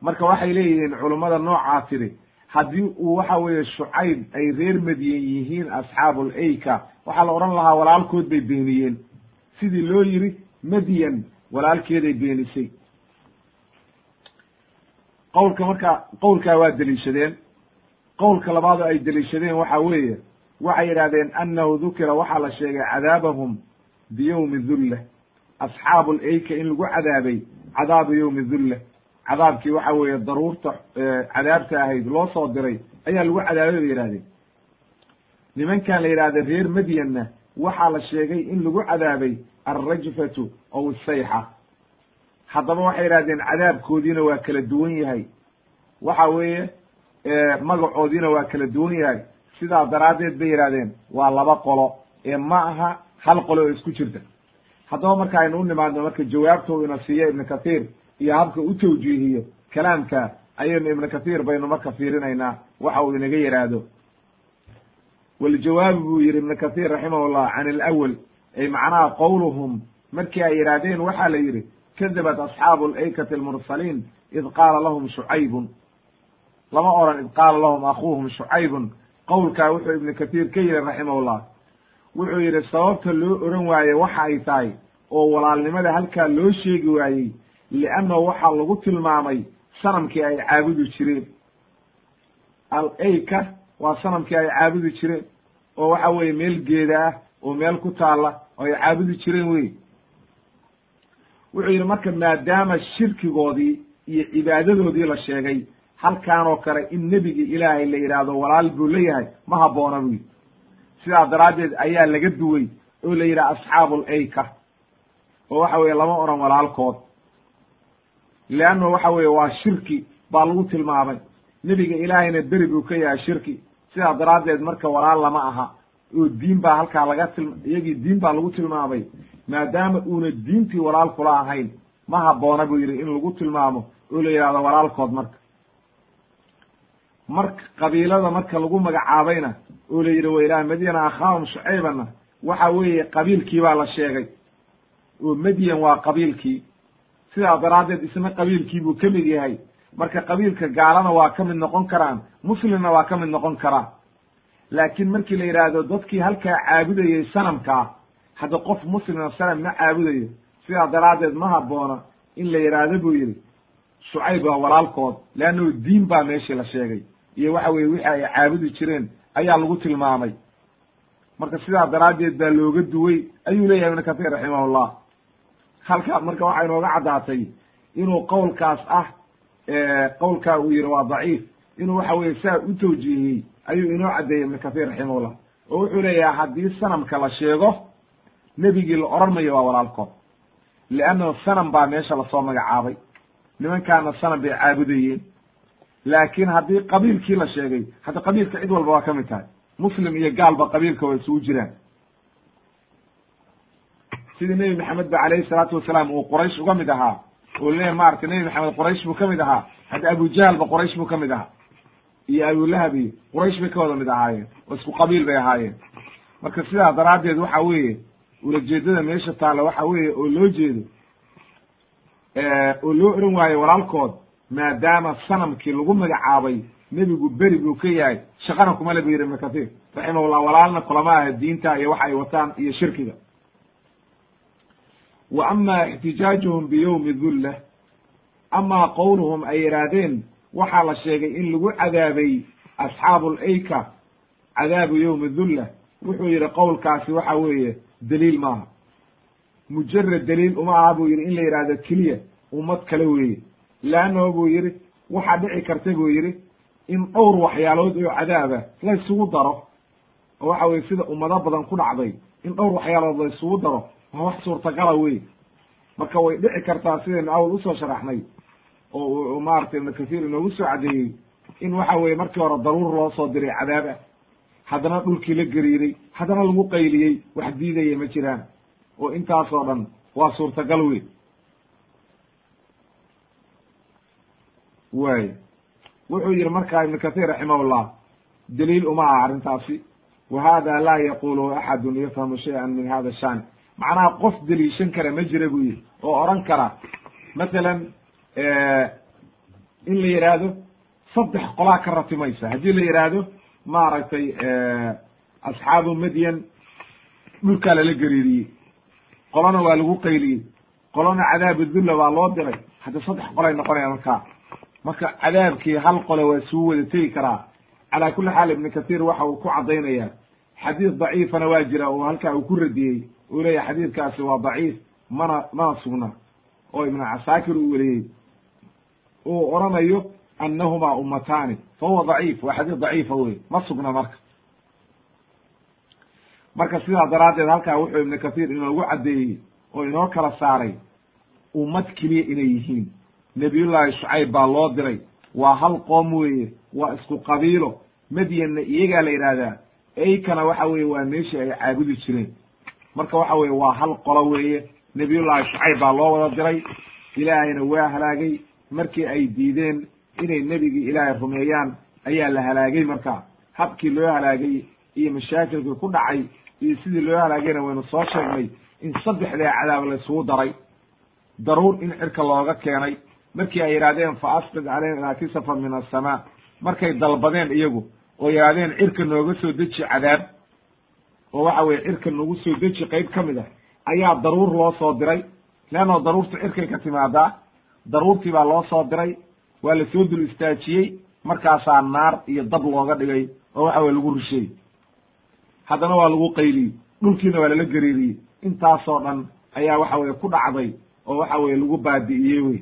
Marka waxay leeyihiin culummada noocaa tiri haddii uu waxa weeye shucayb ay reer madyen yihiin asxaabul ayka waxaa la odhan lahaa walaalkood bay beeniyeen. Sidii loo yiri madyan walaalkeeday beenisay. Qowlka marka qowlkaa waa deliishadeen qowlka labaad oo ay deliishadeen waxa weeye waxay yidhahdeen annahu dukira waxaa la sheegay cadaabahum biyowmi dulla asxaabu layka in lagu cadaabay cadaabu yowmi dulla cadaabkii waxa weeye daruurta cadaabta ahayd loo soo diray ayaa lagu cadaabay bay yidhahdeen nimankan la yidhahda reer madyanna waxaa la sheegay in lagu cadaabay alrajfatu ow sayxa haddaba waxay yidhahdeen cadaabkoodiina waa kala duwan yahay. Waxa weeye magacoodiina waa kala duwan yahay. Sidaa daraaddeed bay yidhahdeen waa laba qolo ee ma aha hal qolo oo isku jirta. Haddaba marka aynu u nimaadno marka jawaabta uu ina siiyo ibnu kathiir iyo habka u tawjiihiyo kalaamka ayaynu ibnu kathiir baynu marka fiirinaynaa waxa uu inaga yidhaahdo. Waljawaabi buu yihi ibnu kathiir raximahullah can alawel ay macnaha qowluhum markii ay yidhaahdeen waxaa la yidhi kadabat asxaabu alaykati almursaliin id qaala lahum shucaybun lama oran id qaala lahum akuuhum shucaybun. Qowlkaa wuxuu ibnu kathiir ka yihi raximahullah wuxuu yidhi sababta loo oran waaye waxa ay tahay oo walaalnimada halkaa loo sheegi waayey liannahu waxaa lagu tilmaamay sanamkii ay caabudi jireen. Al ayka waa sanamkii ay caabudi jireen oo waxa weeye meel geeda ah oo meel ku taalla oo ay caabudi jireen wey wuxuu yidhi marka maadaama shirkigoodii iyo cibaadadoodii la sheegay halkaan oo kale in nebigii ilaahay la yidhaahdo walaal buu leeyahay ma habboona buu yidhi. Sidaa daraaddeed ayaa laga duway oo la yidhaha asxaabu ayka oo waxa weeye lama oran walaalkood. Leanno waxa weeye waa shirki baa lagu tilmaamay. Nebiga ilaahayna beri buu ka yahay shirki. Sidaa daraaddeed marka walaal lama aha oo diin baa halkaa laga til iyagii diin baa lagu tilmaamay maadaama uuna diintii walaal kula ahayn ma habboona buu yidhi in lagu tilmaamo oo la yidhahdo walaalkood marka marka qabiilada marka lagu magacaabayna oo la yidhi wa ilaah madyana akhaahum shucaybana waxa weeye qabiilkii baa la sheegay. Oo madyan waa qabiilkii. Sidaa daraaddeed isna qabiilkii buu ka mid yahay. Marka qabiilka gaalana waa ka mid noqon karaan muslimna waa ka mid noqon karaan laakiin markii la yidhaahdo dadkii halkaa caabudayay sanamkaa hadda qof muslima sanam ma caabudayo. Sidaa daraaddeed ma habboona in la yidhaahdo buu yidhi. Shucayb waa walaalkood leannahu diin baa meeshii la sheegay iyo waxa weye wixii ay caabudi jireen ayaa lagu tilmaamay. Marka sidaa daraaddeed baa looga duway ayuu leeyahay ibnu kathir raximahullah. Halkaa marka waxaa inooga caddaatay inuu qowlkaas ah qowlkaa uu yihi waa daciif inuu waxa weye saa u tawjiihiyey ayuu inoo caddeeyey ibnu kathir raximahullah. Oo wuxuu leeyahay haddii sanamka la sheego nebigii la odhan mayo waa walaalkood liannahu sanam baa meesha la soo magacaabay. Nimankaana sanam bay caabudayeen laakiin haddii qabiilkii la sheegay hadda qabiilka cid walba waa ka mid tahay. Muslim iyo gaalba qabiilka waa isugu jiraan. Sidii nebi maxamed ba calayhi salaatu wasalaam uu quraysh uga mid ahaa oo leeyahy maaragtay nebi maxamed quraysh buu ka mid ahaa hadda abujahalba quraysh buu ka mid ahaa iyo abulahab iyo quraysh bay ka wada mid ahaayeen oo isku qabiil bay ahaayeen. Marka sidaa daraaddeed waxa weeye ulajeedada meesha taalla waxa weeye oo loo jeedo oo loo oran waayo walaalkood maadaama sanamkii lagu magacaabay nebigu beri buu ka yahay shaqana kuma le bu yidhi ibnu kathiir raximahullah walaalna kulama aha diinta iyo waxa ay wataan iyo shirkiga. Wa ama ixtijaajuhum biyowmi dulla amaa qowluhum ay yidhaahdeen waxaa la sheegay in lagu cadaabay asxaabu layka cadaabu yowmi dulla wuxuu yidhi qowlkaasi waxa weeye daliil maaha. Mujarad daliil uma aha buu yidhi in la yidhahdo keliya ummad kale weeye leannahu buu yidhi waxaa dhici karta buu yidhi in dhowr waxyaalood oo cadaaba la isugu daro. Oo waxa weye sida ummado badan ku dhacday in dhowr waxyaalood la isugu daro waa wax suurtagala wey marka way dhici kartaa sidaynu awal u soo sharaxnay oo maaragtay ibnu kathiir inoogu soo cadeeyey in waxa weye markii hore daruur loo soo diray cadaab ah haddana dhulkii la gariiray haddana lagu qayliyey wax diidaya ma jiraan. Oo intaasoo dhan waa suurtagal wey waay wuxuu yihi markaa ibnu kathiir raximahullah daliil uma aha arrintaasi. Wa hada laa yaqulu axadun yafhamu shayئan min hada shan. Macnaha qof deliishan kara ma jira buu yihi oo oran kara. Masalan in la yidhaahdo saddex qolaa ka ratimaysa. Haddii la yidhaahdo maaragtay asxaabu madyan dhulkaa lala gariiriyey. Qolona waa lagu qayliyey. Qolona cadaabu dulla baa loo diray. Hadda saddex qolay noqonaya markaa marka cadaabkii hal qole waa suu wada tegi karaa. Calaa kulli xaal ibnu kathiir waxa uu ku caddaynaya xadiis daciifana waa jira oo halkaa uu ku radiyey uu leeyahy xadiidkaasi waa daciif mana mana sugna. Oo ibnu casaakir uu weliyey uu oranayo annahumaa ummataani fa huwa daciif waa xadiis daciifa wey ma sugna marka. Marka sidaa daraaddeed halkaa wuxuu ibnu kathiir inoogu caddeeyey oo inoo kala saaray ummad keliya inay yihiin nebiyullaahi shucayb baa loo diray. Waa hal qoom weeye waa isku qabiilo. Madyanna iyagaa la yidhaahdaa eykana waxa weeye waa meeshii ay caabudi jireen. Marka waxa weye waa hal qolo weeye. Nebiyullaahi shucayb baa loo wada diray. Ilaahayna waa halaagay. Markii ay diideen inay nebigii ilaahay rumeeyaan ayaa la halaagay marka. Habkii loo halaagay iyo mashaakilkii ku dhacay iyo sidii loo halaagayna waynu soo sheegnay in saddexdaa cadaab la isugu daray. Daruur in cirka looga keenay markii ay yidhahdeen fa asqid calayna kisafan min asamaa markay dalbadeen iyagu oo yidhahdeen cirka nooga soo deji cadaab. Oo waxa weye cirka nagu soo deji qeyb ka mid ah. Ayaa daruur loo soo diray. Leannao daruurta cirkay ka timaadaa daruurtii baa loo soo diray. Waa la soo dul istaajiyey. Markaasaa naar iyo dab looga dhigay oo waxa weye lagu rusheeyey haddana waa lagu qayliyey. Dhulkiina waa lala gariiriyey. Intaasoo dhan ayaa waxa weye ku dhacday oo waxa weye lagu baabi'iyey wey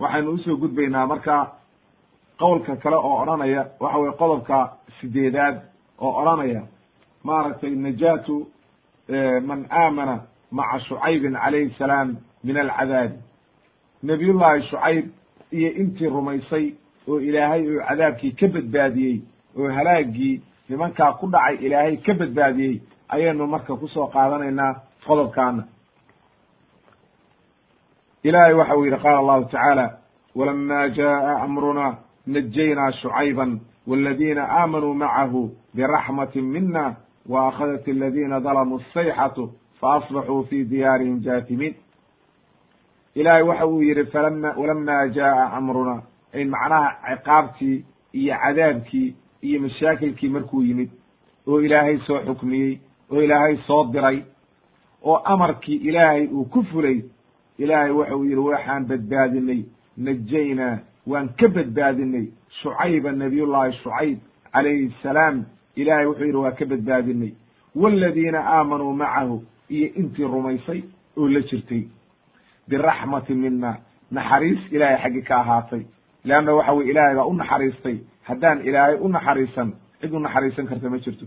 waxaynu u soo gudbaynaa marka qowlka kale oo odhanaya waxa weye qodobka sideedaad oo odhanaya maaragtay najaatu man aamana maca shucaybin calayhi salaam min alcadaabi nabiyullaahi shucayb iyo intii rumaysay oo ilaahay oo cadaabkii ka badbaadiyey oo halaagii nimankaa ku dhacay ilaahay ka badbaadiyey ayaynu marka ku soo qaadanaynaa qodobkaana ilahay waxa uu yidhi qaala allahu tacaala walama jaءa amruna najaynaa shucayba wاladina aamanuu macahu biraxmati mina waakhadat aladina dalamuu sayxatu faasbaxuu fi diyaarihim jaatimiin ilahay waxa uu yihi falama walama jaءa amruna ay macnaha ciqaabtii iyo cadaabkii iyo mashaakilkii markuu yimid oo ilaahay soo xukmiyey oo ilaahay soo diray oo amarkii ilaahay uu ku fulay ilaahay waxa uu yidhi waxaan badbaadinay najaynaa waan ka badbaadinay shucayba nabiyullaahi shucayb calayhi salaam. Ilaahay wuxuu yidhi waa ka badbaadinay. Waaladiina aamanuu macahu iyo intii rumaysay oo la jirtay. Biraxmati mina naxariis ilaahay xaggi ka ahaatay. Leanna waxa weye ilaahay baa u naxariistay. Haddaan ilaahay u naxariisan cid u naxariisan karta ma jirto.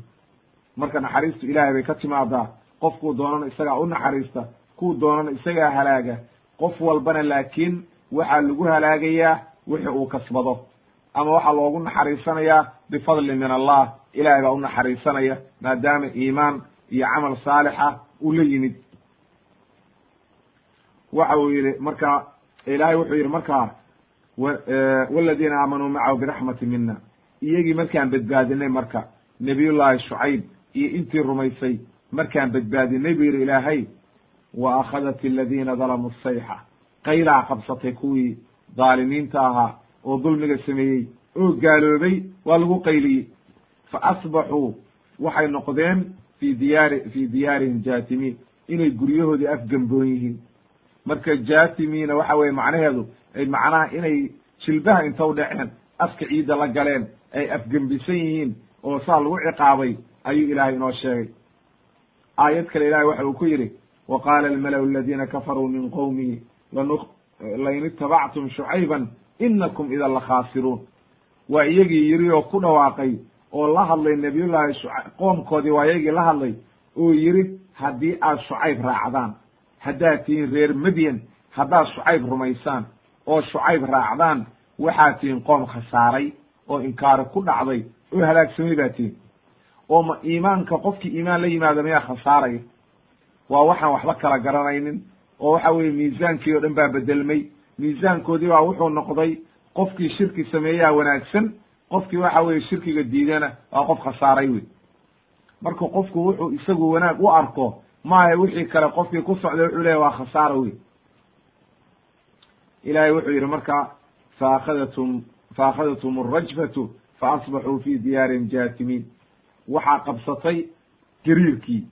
Marka naxariistu ilaahay bay ka timaadaa. Qofkuu doonana isagaa u naxariista kuu doonana isagaa halaaga. Qof walbana laakiin waxaa lagu halaagayaa wixi uu kasbado. Ama waxaa loogu naxariisanayaa bifadli min allah. Ilahay baa u naxariisanaya maadaama iimaan iyo camal saalixa uu la yimid. Waxa uu yihi marka ilahay wuxuu yihi markaa waladiina aamanuu macahu biraxmati mina iyagii markaan badbaadinay marka nabiyullaahi shucayb iyo intii rumaysay markaan badbaadinay buu yihi ilaahay wa akhadat aladiina dalamuu sayxa qaylaa qabsatay kuwii dhaalimiinta ahaa oo dulmiga sameeyey oo gaaloobay waa lagu qayliyey fa asbaxuu waxay noqdeen fi diyaari fi diyaarihim jaatimiin inay guryahoodii afgemboon yihiin marka jaatimiina waxa weye macnaheedu ay macnaha inay jilbaha inta u dhaceen afka ciidda la galeen ay afgembisan yihiin oo saa lagu ciqaabay ayuu ilaahay inoo sheegay aayad kale ilahay waxa uu ku yidhi wa qaala almalau aladiina kafaruu min qowmihi lain itabactum shucayban inakum idan la khaasiruun waa iyagii yiri oo ku dhawaaqay oo la hadlay nabiyullaahi shucayb qoomkoodii waa iyagii la hadlay oo yiri haddii aad shucayb raacdaan haddaad tihiin reer madyan haddaad shucayb rumaysaan oo shucayb raacdaan waxaad tihiin qoom khasaaray oo inkaari ku dhacday oo halaagsamay baa tihiin oo ma iimaanka qofkii iimaan la yimaado mayaa khasaaraya waa waxaan waxba kala garanaynin. Oo waxa weeye miisaankii o dhan baa bedelmay miisaankoodii baa wuxuu noqday qofkii shirki sameeyaa wanaagsan. Qofkii waxa weeye shirkiga diidana waa qof khasaaray wey marka qofku wuxuu isagu wanaag u arko maaha wixii kale qofkii ku socday wuxuu leeya waa khasaara wey ilahay wuxuu yidhi marka faakadatum faakadatum alrajfatu faasbaxuu fi diyaarihim jaatimiin. Waxaa qabsatay gariirkii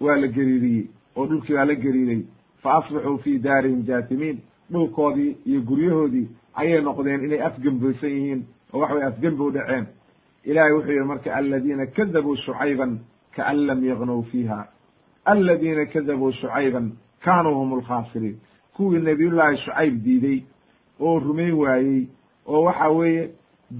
waa la gariiriyey oo dhulkii baa la gariiray. Fa asbaxuu fi daarihim jaatimiin. Dhulkoodii iyo guryahoodii ayay noqdeen inay afgemboysan yihiin oo waxa way afgembi u dhaceen. Ilahay wuxuu yihi marka aladiina kadabuu shucayban kaan lam yagnow fiiha. Aladiina kadabuu shucayban kaanuu hum alkhaasiriin kuwii nabiyullaahi shucayb diiday oo rumayn waayey oo waxa weeye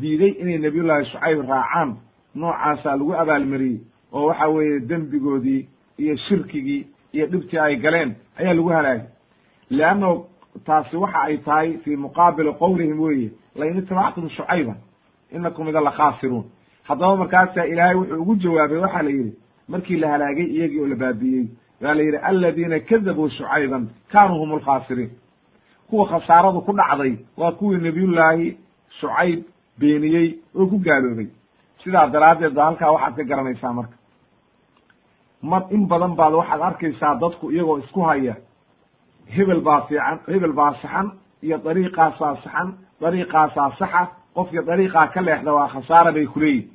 diiday inay nabiyullaahi shucayb raacaan noocaasaa lagu abaalmariyey oo waxa weeye dembigoodii iyo shirkigii iyo dhibtii ay galeen ayaa lagu halaagay. Leanno taasi waxa ay tahay fii muqaabili qowlihim weeye lain itabactum shucayban inakum idan la khaasiruun. Haddaba markaasaa ilaahay wuxuu ugu jawaabay waxaa la yidhi markii la halaagay iyagii oo la baabi'iyey waa la yidhi aladiina kadabuu shucayban kaanuu hum alkhaasiriin kuwa khasaaradu ku dhacday waa kuwii nabiyullaahi shucayb beeniyey oo ku gaaloobay. Sidaa daraaddeed ba halkaa waxaad ka garanaysaa marka mar in badan baad waxaad arkaysaa dadku iyagoo isku haya. Hebel baa fiican hebel baa saxan iyo dariiqaasaa saxan dariiqaasaa saxa qofkii dariiqaa ka leexda waa khasaara bay kuleeyihin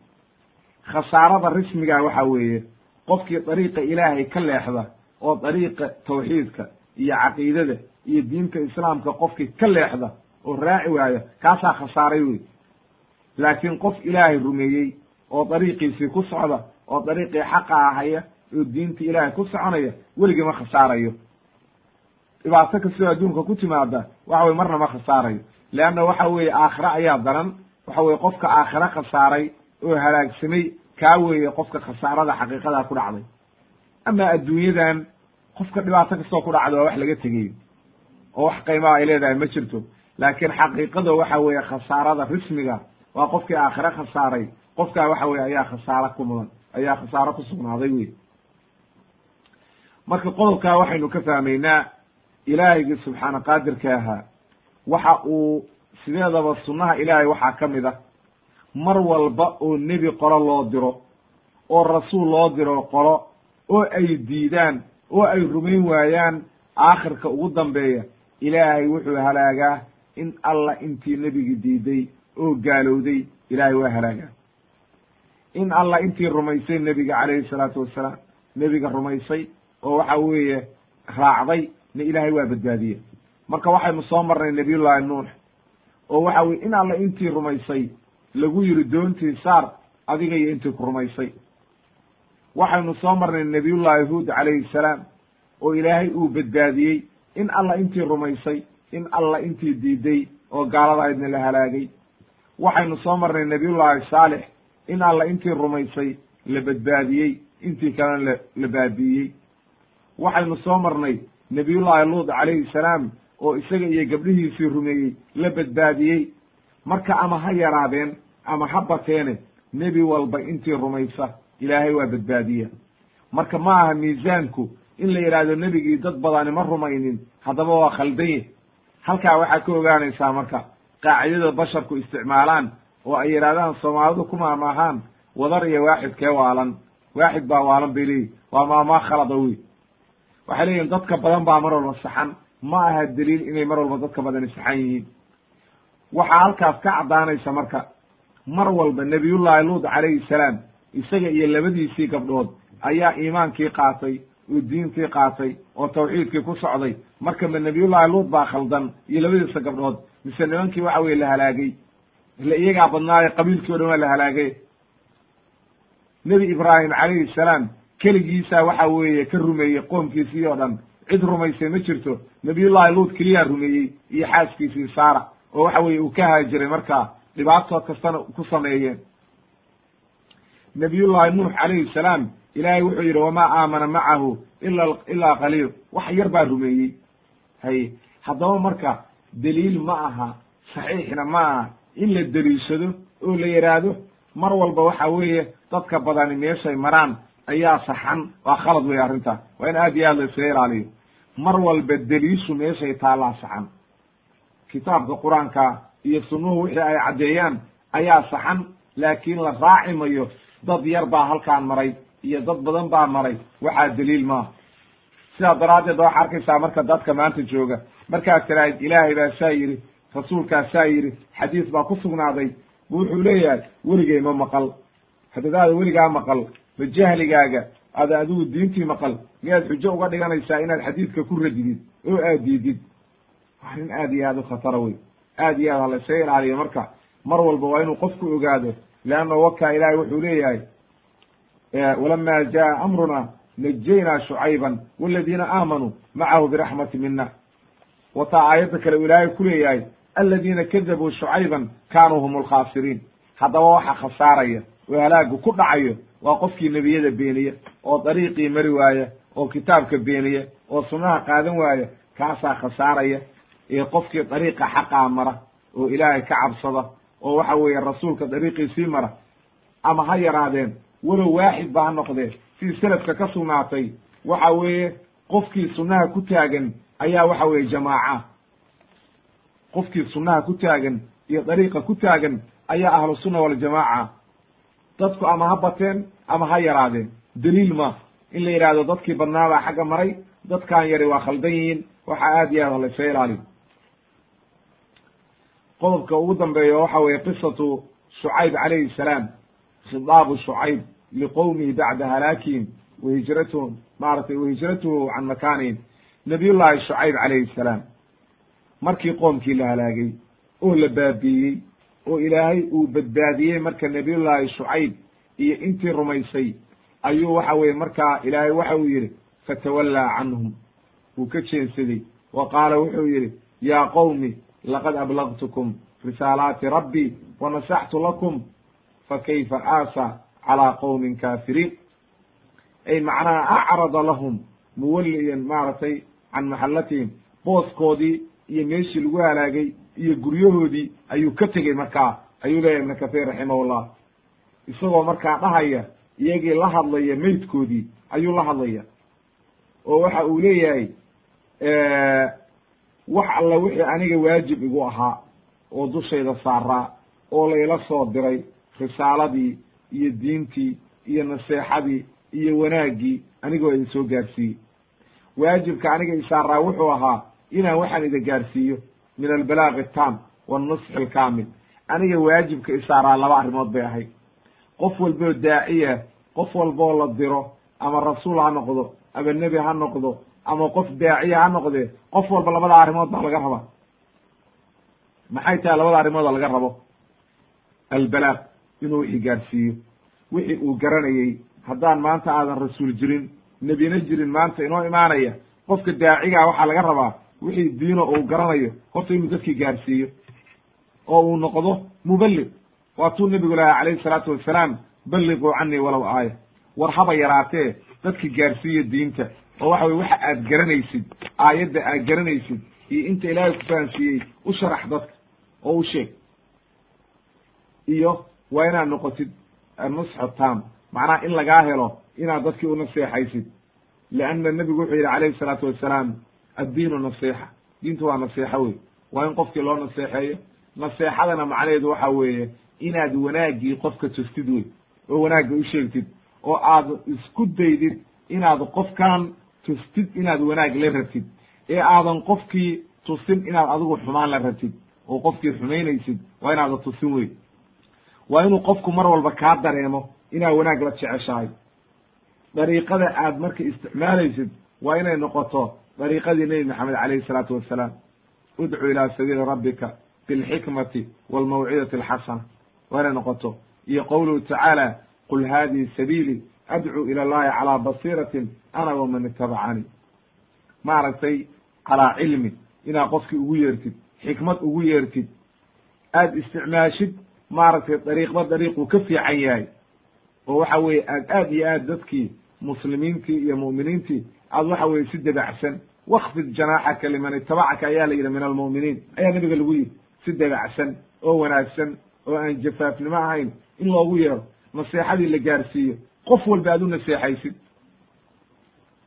khasaarada rismiga waxa weeye qofkii dariiqa ilaahay ka leexda oo dariiqa tawxiidka iyo caqiidada iyo diinta islaamka qofkii ka leexda oo raaci waaya kaasaa khasaaray wey laakiin qof ilaahay rumeeyey oo dariiqiisii ku socda oo dariiqii xaqa ahaya oo diinta ilaahay ku soconaya weligii ma khasaarayo. Dhibaato kastoo adduunka ku timaada waxa weye marna ma khasaarayo. Leanna waxa weeye aakhire ayaa daran waxa weye qofka aakhire khasaaray oo halaagsamay kaa weeye qofka khasaarada xaqiiqadaa ku dhacday. Ama adduunyadan qofka dhibaato kastoo ku dhacda waa wax laga tegeyo oo wax qiimaha ay leedahay ma jirto. Laakiin xaqiiqada waxa weeye khasaarada rismiga waa qofkii aakhire khasaaray qofkaa waxa weye ayaa khasaaro ku mudan ayaa khasaaro ku sugnaaday wey marka qodobkaa waxaynu ka fahmaynaa ilaahaygi subxaana qaadirka ahaa waxa uu sideedaba sunnaha ilaahay waxaa ka mid ah. Mar walba oo nebi qolo loo diro oo rasuul loo diro qolo oo ay diidaan oo ay rumayn waayaan aakhirka ugu dambeeya ilaahay wuxuu halaagaa in alla intii nebigi diiday oo gaalowday ilaahay waa halaagaa. In alla intii rumaysay nebiga calayhi salaatu wassalaam nebiga rumaysay oo waxa weeye raacday na ilaahay waa badbaadiye marka waxaynu soo marnay nabiyullaahi nuux oo waxa weye in alla intii rumaysay lagu yiri doontii saar adiga iyo intii ku rumaysay. Waxaynu soo marnay nabiyullaahi huud calayhi salaam oo ilaahay uu badbaadiyey in alla intii rumaysay in alla intii diiday oo gaalada aydna la halaagay. Waxaynu soo marnay nabiyullaahi saalix in alla intii rumaysay la badbaadiyey intii kalena la la baabi'iyey waxaynu soo marnay nabiyullaahi luud calayhi salaam oo isaga iyo gabdhihiisii rumeeyey la badbaadiyey. Marka ama ha yaraadeen ama ha bateene nebi walba intii rumaysa ilaahay waa badbaadiya. Marka ma aha miisaanku in la yidhaahdo nebigii dad badani ma rumaynin haddaba waa khaldanye halkaa waxaa ka ogaanaysaa marka qaacidada basharku isticmaalaan oo ay yidhahdaan soomaalidu ku maamaahaan wadar iyo waaxid kee waalan. Waaxid baa waalan bay leeyihiin waa maamaa khalada wey waxay leeyihiin dadka badan baa mar walba saxan. Ma aha daliil inay mar walba dadka badani saxan yihiin. Waxaa halkaas ka caddaanaysa marka mar walba nebiyullaahi luud calayhi salaam isaga iyo labadiisii gabdhood ayaa iimaankii qaatay oo diintii qaatay oo tawxiidkii ku socday. Marka ma nebiyullaahi luud baa khaldan iyo labadiisa gabdhood mise nimankii waxa weye la halaagay? Ile iyagaa badnaayo qabiilkii o dhan waa la halaagay? Nebi ibraahim calayhi salaam keligiisaa waxa weeye ka rumeeyey qoomkiisii oo dhan. Cid rumaysay ma jirto. Nabiyullahi luud keliyaa rumeeyey iyo xaaskiisii saara oo waxa weye uu ka haajiray markaa dhibaato kastana ku sameeyeen. Nabiyullahi nuux calayhi salaam ilaahay wuxuu yidhi wamaa aamana macahu ila ilaa qaliil. Wax yar baa rumeeyey. Hay haddaba marka daliil ma aha saxiixna ma aha in la deliishado oo la yidhaahdo mar walba waxa weeye dadka badani meeshay maraan ayaa saxan waa khalad wey arrintaa waa in aad iyo aad la iskaga ilaaliyo. Mar walba deliishu meeshay taallaa saxan. Kitaabka qur'aanka iyo sunnuhu wixii ay caddeeyaan ayaa saxan laakiin la raaci mayo. Dad yar baa halkaan maray iyo dad badan baa maray. Waxaa daliil maaha sidaa daraaddeed waxaa arkaysaa marka dadka maanta jooga. Markaad tiraahid ilaahay baa saa yidhi rasuulkaa saa yidhi xadiis baa ku sugnaaday. Wuxuu leeyahay weligay ma maqal. Hadadaada weligaa maqal ma jahligaaga ada adigu diintii maqal miyaad xujo uga dhiganaysaa inaad xadiidka ku radidid oo aad diidid waa nin aad iyo aad u khatara wey aad iyo aad ha laysaga ilaaliyo marka mar walba waa inuu qofku ogaado leanna wakaa ilaahay wuxuu leeyahay walama jaa amruna najaynaa shucayban waladiina aamanuu macahu biraxmati mina wataa aayadda kale uu ilaahay ku leeyahay aladiina kadabuu shucayban kaanuu hum alkhaasiriin haddaba waxa khasaaraya oo halaagu ku dhacayo waa qofkii nebiyada beeniya oo dariiqii mari waaya oo kitaabka beeniya oo sunnaha qaadan waaya kaasaa khasaaraya ee qofkii dariiqa xaqaa mara oo ilaahay ka cabsada oo waxa weeye rasuulka dariiqiisii mara. Ama ha yaraadeen walow waaxid ba ha noqdee sidii selafka ka sugnaatay waxa weeye qofkii sunnaha ku taagan ayaa waxa weeye jamaaca. Qofkii sunnaha ku taagan iyo dariiqa ku taagan ayaa ahlu sunna waljamaaca dadku ama ha bateen ama ha yaraadeen. Daliil ma. In la yidhaahdo dadkii badnaabaa xagga maray dadkaan yari waa khaldan yihiin waxaa aad iyo aad laysaga ilaaliyo qodobka ugu dambeeya waxa weeye qisatu shucayb calayhi salaam khidaabu shucayb liqowmihi bacda halaakihim wa hijratuhum maaragtay wa hijratuhu can makaanihim. Nabiyullaahi shucayb calayhi salaam markii qoomkii la halaagay oo la baabiiyey oo ilaahay uu badbaadiyey marka nabiyullaahi shucayb iyo intii rumaysay ayuu waxa weye markaa ilaahay waxa uu yidhi fatawallaa canhum. Wuu ka jeensaday. Wa qaala wuxuu yidhi yaa qowmi laqad ablagtukum risaalaati rabbii wanasaxtu lakum fakayfa aasa calaa qowmin kaafiriin? Ay macnaha acrada lahum muwalliyan maaragtay can maxallatihim booskoodii iyo meeshii lagu halaagay iyo guryahoodii ayuu ka tegey markaa ayuu leeyahy ibnu kahiir raximahullah. Isagoo markaa dhahaya iyagii la hadlaya meydkoodii ayuu la hadlaya. Oo waxa uu leeyahay wax alla wixii aniga waajib igu ahaa oo dushayda saaraa oo layla soo diray risaaladii iyo diintii iyo naseexadii iyo wanaaggii anigoo idin soo gaarsiiyey. Waajibka aniga isaaraa wuxuu ahaa inaan waxaan ida gaarsiiyo min albalaaqi tam wannusxi alkaamil aniga waajibka isaaraa laba arrimood bay ahayd qof walboo daaciya qof walboo la diro ama rasuul ha noqdo ama nebi ha noqdo ama qof daaciya ha noqdee qof walba labada arrimood baa laga rabaa maxay tahay labada arrimood laga rabo albalaaq inuu wixii gaarsiiyo wixii uu garanayey haddaan maanta aadan rasuul jirin nebina jirin maanta inoo imaanaya qofka daacigaa waxaa laga rabaa wixii diino uu garanayo horta inuu dadkii gaarsiiyo. Oo uu noqdo muballig. Waatuu nebigu lahaa calayhi salaatu wassalaam balliquu canii walow aaya. War haba yaraatee dadki gaarsiiya diinta. Oo waxa weye waxa aad garanaysid aayadda aad garanaysid iyo inta ilaahay ku fahansiiyey u sharax dadka. Oo u sheeg. Iyo waa inaad noqotid nusxu tam. Macnaha in lagaa helo inaad dadkii u naseexaysid. Leanna nebigu wuxuu yidhi calayhi salaatu wassalaam addiinu nasiixa. Diintu waa nasiixo wey waa in qofkii loo naseexeeyo naseexadana macnaheedu waxa weeye inaad wanaaggii qofka tustid wey oo wanaagga u sheegtid oo aad isku daydid inaad qofkan tustid inaad wanaag la rabtid ee aadan qofkii tusin inaad adigu xumaan la rabtid oo qofkii xumaynaysid waa inaada tusin wey waa inuu qofku mar walba kaa dareemo inaa wanaag la jeceshahay. Dariiqada aad marka isticmaalaysid waa inay noqoto dariiqadii nebi maxamed calayhi isalaatu wassalaam. Udcu ilaa sabiili rabbika bilxikmati walmawcidati alxasana waa inay noqoto. Iyo qowluhu tacaala qul hadihi sabiili adcuu ila allahi calaa basiiratin ana waman itabacanii maaragtay calaa cilmi. Inaad qofkii ugu yeertid xikmad ugu yeertid aad isticmaashid maaragtay dariiqba dariiquu ka fiican yahay. Oo waxa weeye aad aad iyo aad dadkii muslimiintii iyo mu'miniintii aad waxa weye si debacsan wakfid janaaxaka liman itabacaka ayaa la yidhi min almu'miniin. Ayaa nabiga lagu yidhi si debacsan oo wanaagsan oo aan jafaafnimo ahayn in loogu yeero naseexadii la gaarsiiyo qof walba aad u naseexaysid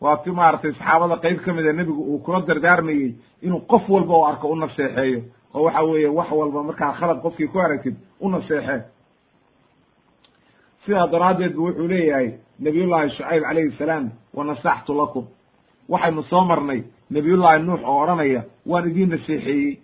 waa ti maaragtay saxaabada qeyb ka mida nebigu uu kula dardaarmayey inuu qof walba oo arko u naseexeeyo oo waxa weeye wax walba markaa khalad qofkii ku aragtid u naseexee sidaa daraaddeed bu wuxuu leeyahay nabiyullahi shucayb calayhi salaam wanasaxtu lakum. Waxaynu soo marnay nebiyullaahi nuux oo odhanaya waan idiin naseexeeyey.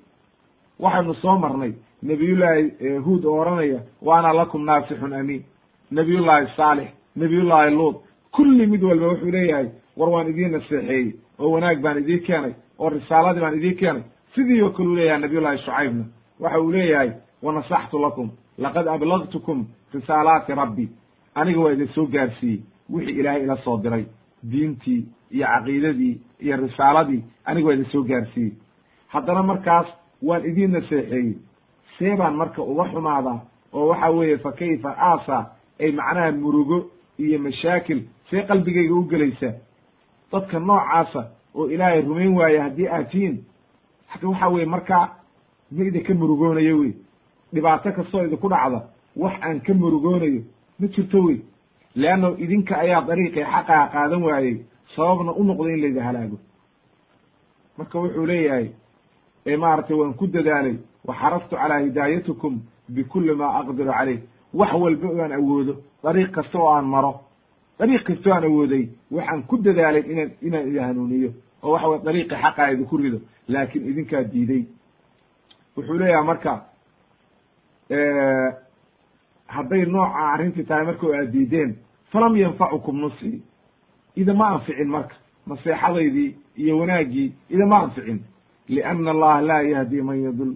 Waxaynu soo marnay nebiyullaahi huud oo odhanaya wa ana lakum naasixun amiin. Nebiyullaahi saalix nebiyullaahi luud kulli mid walba wuxuu leeyahay war waan idiin naseexeeyey oo wanaag baan idiin keenay oo risaaladii baan idiin keenay. Sidii oo kale u leeyahay nabiyullahi shucaybna waxa uu leeyahay wanasaxtu lakum laqad ablagtukum risaalaati rabbi aniga waa idin soo gaarsiiyey wixii ilaahay ila soo diray diintii iyo caqiidadii iyo risaaladii aniga waa idin soo gaarsiiyey haddana markaas waan idiin naseexeeyey see baan marka uga xumaadaa oo waxa weeye fa kayfa aasa ay macnaha murugo iyo mashaakil see qalbigayga u gelaysaa dadka noocaasa oo ilaahay rumayn waaya haddii aad tihiin waxa weye markaa ma idinka murugoonayo wey dhibaato kastoo idinku dhacda wax aan ka murugoonayo ma jirto wey. Leanno idinka ayaa dariiqii xaqaha qaadan waayey sababna u noqday in laydi halaago. Marka wuxuu leeyahay ee maaragtay waan ku dadaalay wa xaraftu calaa hidaayatikum bikulli maa aqdiru caleyh wax walba oo aan awoodo dariiq kasta oo aan maro dariiq kasta oo aan awooday waxaan ku dadaalay inaan inaan idi hanuuniyo oo waxa weye dariiqii xaqaa idinku rido laakiin idinkaa diiday. Wuxuu leeyahay marka hadday nooca arrintii tahay marka aad diideen falam yanfacukum nusii idama anficin marka naseexadaydii iyo wanaaggii idama anficin. Lianna allaha laa yahdi man yadul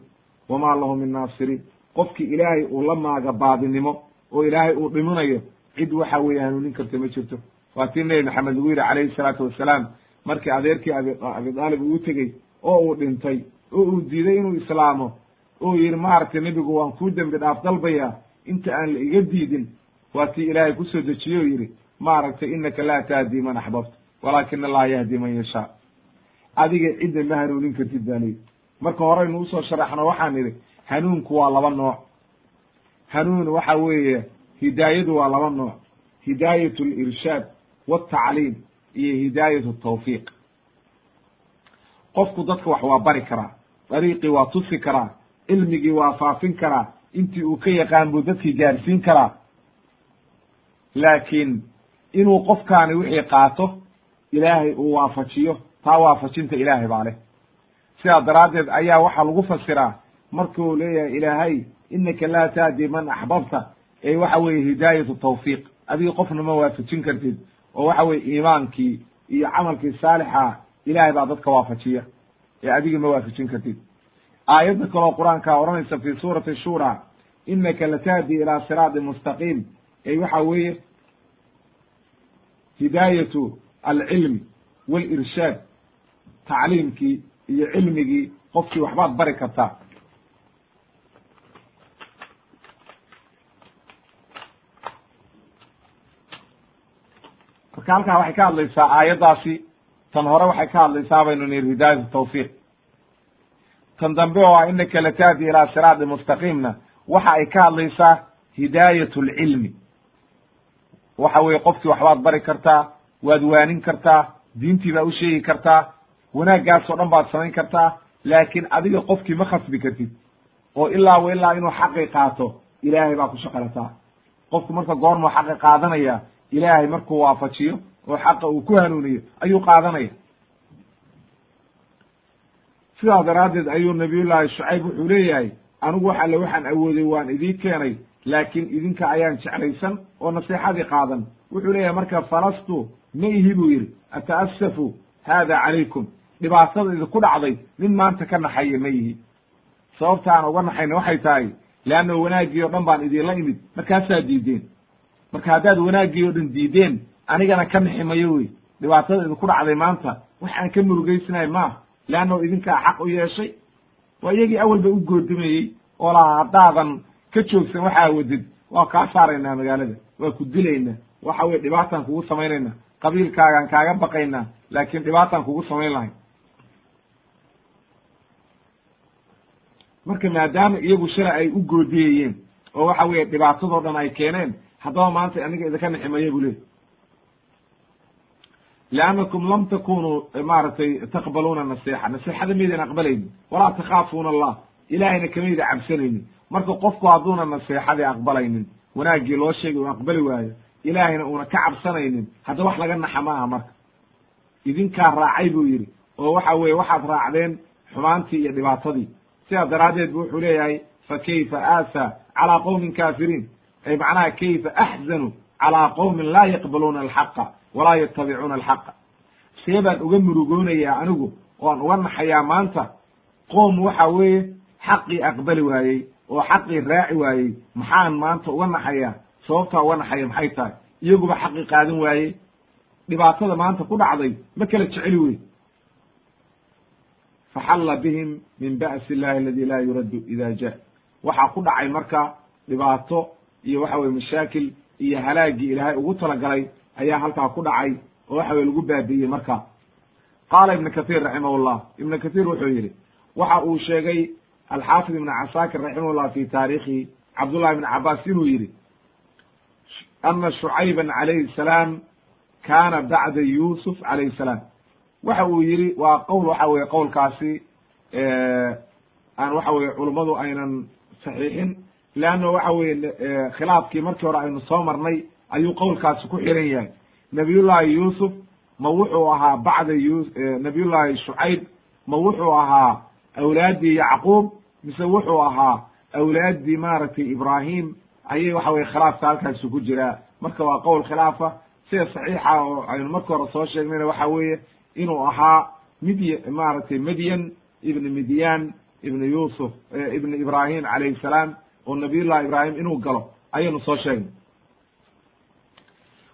wamaa lahu min naasiriin qofkii ilaahay uu la maaga baadinimo oo ilaahay uu dhiminayo cid waxa weeye hanuunin karta ma jirto. Waa tii nebi maxamed lagu yidhi calayhi salaatu wassalaam markii adeerkii abi abi aalib uu tegey oo uu dhintay oo uu diiday inuu islaamo oo yihi maaragtay nebigu waan kuu dembi dhaaf dalbayaa. Inta aan la iga diidin waa tii ilaahay ku soo dejiye o yidhi. Maaragtay inaka laa tahdi man axbabta walaakina allaha yahdi man yashaa. Adiga cidda ma hanuunin kartid baa layidhi marka horeynu u soo sharaxno waxaan idhi hanuunku waa laba nooc. Hanuun waxa weeye hidaayadu waa laba nooc. Hidaayat lirshaad waltacliim iyo hidaayat tawfiiq. Qofku dadka wax waa bari karaa dariiqii waa tusi karaa cilmigii waa faafin karaa intii uu ka yaqaan buu dadkii gaarsiin karaa. Laakiin inuu qofkaani wixii qaato ilaahay uu waafajiyo taa waafajinta ilaahay baa leh. Sidaa daraaddeed ayaa waxaa lagu fasiraa markuu leeyahay ilaahay inaka laa tahdi man axbabta ee waxa weeye hidaayatu tawfiiq. Adiga qofna ma waafajin kartid oo waxa weye iimaankii iyo camalkii saalixa ilaahay baa dadka waafajiya. Ee adiga ma waafajin kartid aayadda kaloo qur'aankaa odhanaysa fi suurati shura inaka latahdi ilaa siraatin mustaqiim ey waxa weeye hidaayatu alcilmi walirshaad tacliimkii iyo cilmigii qofkii waxbaad bari kartaa. Marka halkaa waxay ka hadlaysaa aayaddaasi tan hore waxay ka hadlaysaa baynu niri hidaayatu tawfiiq tan dambe oo ah inaka latahdi ilaa siraati mustaqiimna waxa ay ka hadlaysaa hidaayat lcilmi waxa weye qofkii waxbaad bari kartaa waad waanin kartaa diintii baa u sheegi kartaa wanaaggaas oo dhan baad samayn kartaa laakiin adiga qofkii ma khasbi kartid. Oo ilaa wa ilaa inuu xaqi qaato ilaahay baa ku shaqalataa. Qofku marka goormuu xaqi qaadanaya ilaahay markuu waafajiyo oo xaqa uu ku hanuuniyo ayuu qaadanaya sidaa daraaddeed ayuu nabiyullaahi shucayb wuxuu leeyahay anigu wax alle waxaan awooday waan idii keenay laakiin idinka ayaan jeclaysan oo naseexadii qaadan. Wuxuu leeyahay marka falastu ma ihi buu yidhi ata'asafu haada calaykum. Dhibaatada idinku dhacday nin maanta ka naxaya ma yihi sababta aan uga naxayna waxay tahay leanna wanaaggii o dhan baan idinla imid markaasaa diideen. Marka haddaad wanaaggii o dhan diideen anigana ka nixi mayo wey. Dhibaatada idinku dhacday maanta wax aan ka murugaysnahay maaha leanno idinkaa xaq u yeeshay waa iyagii awalba u goodimayey oo lahaa haddaadan ka joogsan waxaa wadid waa kaa saaraynaa magaalada waa ku dilaynaa waxa weye dhibaataan kugu samaynayna qabiilkaagaan kaaga baqaynaa laakiin dhibaataan kugu samayn lahay marka maadaama iyagu shalay ay u goodiyayeen oo waxa weeye dhibaatadoo dhan ay keeneen haddaba maanta aniga idinka niximaya buu leey liannakum lam takunuu maaragtay taqbaluuna nasixa nasixada maydin aqbalaynin walaa takhaafuuna allah ilaahayna kamayda cabsanaynin marka qofku hadduuna naseexadii aqbalaynin wanaaggii loo sheegay uu aqbali waayo ilaahayna uuna ka cabsanaynin hadda wax laga naxa ma aha marka idinkaa raacay buu yidhi oo waxa weye waxaad raacdeen xumaantii iyo dhibaatadii sidaa daraaddeed bu wuxuu leeyahay fa kayfa aasa calaa qowmin kaafiriin ay macnaha kayfa axzanu calaa qowmin laa yaqbaluuna alxaqa walaa yatabicuuna alxaqa. See baan uga murugoonayaa anigu oan uga naxayaa maanta. Qoom waxa weeye xaqii aqbali waayey oo xaqii raaci waayey. Maxaan maanta uga naxayaa? Sababtaa uga naxaya maxay tahay? Iyaguba xaqii qaadan waayey. Dhibaatada maanta ku dhacday ma kala jeceli wey faxalla bihim min ba'si illahi aladi laa yuraddu ida ja waxaa ku dhacay marka dhibaato iyo waxa weye mashaakil iyo halaagii ilaahay ugu talagalay ayaa halkaa ku dhacay oo waxa weye lagu baabi'iyey marka. Qaala ibnu kahiir raximahullah ibnu kahiir wuxuu yidhi waxa uu sheegay alxaafid ibn casaakir raximahullah fi taariikhi cabdullahi ibn cabaas inuu yidhi ana shucayban calayhi salaam kaana bacda yuusuf calayhi salaam. Waxa uu yidhi waa qowl waxa weye qowlkaasi aan waxa weye culummadu aynan saxiixin leanna waxa weye khilaafkii markii hore aynu soo marnay ayuu qowlkaasi ku xiran yahay. Nabiyullaahi yuusuf ma wuxuu ahaa bacda yu nabiyullaahi shucayb ma wuxuu ahaa awlaaddii yacquub mise wuxuu ahaa awlaaddii maaragtay ibraahim. Ayay waxa weye khilaafka halkaasi ku jiraa marka waa qowl khilaafa sida saxiixa oo aynu marka hore soo sheegnayna waxa weeye inuu ahaa mid maaragtay medyan ibn midyan ibn yuusuf ibn ibrahim calayhi salaam oo nabiyullahi ibraahim inuu galo. Ayaynu soo sheegnay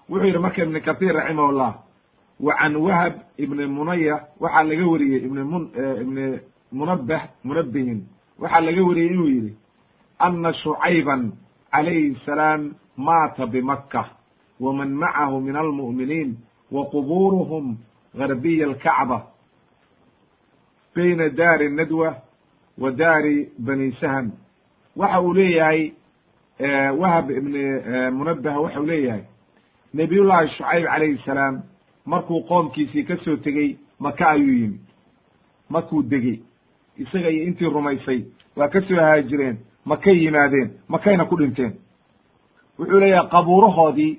wuxuu yidhi marka ibn kathir raximahullah wa can wahab ibni munaya waxaa laga wariyey ibn mun ibni munabah munabihin waxaa laga wariyey inuu yidhi ana shucayban calayhi salaam maata bimaka waman macahu min almu'miniin wa qubuuruhum garbiya alkacba bayna daari nadwa wa daari bani sahm waxa uu leeyahay wahab ibni munabah waxa uu leeyahay nabiyullaahi shucayb calayhi salaam markuu qoomkiisii ka soo tegey maka ayuu yimid. Markuu degey isaga iyo intii rumaysay waa ka soo haajireen makay yimaadeen makayna ku dhinteen. Wuxuu leeyahay qabuurahoodii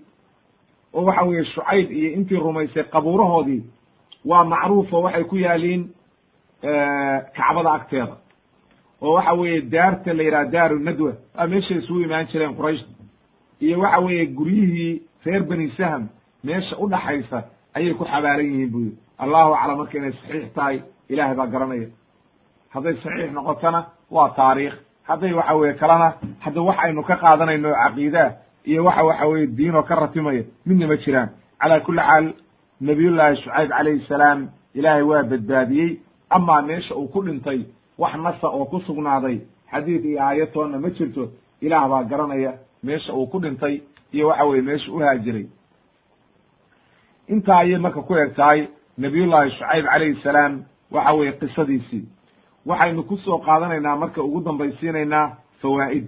oo waxa weeye shucayb iyo intii rumaysay qabuurahoodii waa macruufo waxay ku yaaliin kacbada agteeda. Oo waxa weeye daarta la yidhaha daaru nadwa. Waa meeshay isugu imaan jireen qurayshta iyo waxa weeye guryihii reer bani sahm meesha u dhaxaysa ayay ku xabaalan yihiin bu yidhi. Allahu aclam marka inay saxiix tahay ilahay baa garanaya. Hadday saxiix noqotona waa taariikh. Hadday waxa weye kalena hadda wax aynu ka qaadanayno caqiidaa iyo waxa waxa weye diinoo ka ratimaya midna ma jiraan. Calaa kulli xaal nabiyullaahi shucayb calayhi salaam ilaahay waa badbaadiyey. Amaa meesha uu ku dhintay wax nasa oo ku sugnaaday xadiid iyo aayatoonna ma jirto ilaah baa garanaya meesha uu ku dhintay iyo waxa weye meesha u haajiray. Intaa ayay marka ku eg tahay nabiyullaahi shucayb calayhi salaam waxa weye qisadiisii. Waxaynu ku soo qaadanaynaa marka ugu dambaysiinaynaa fawaa'id.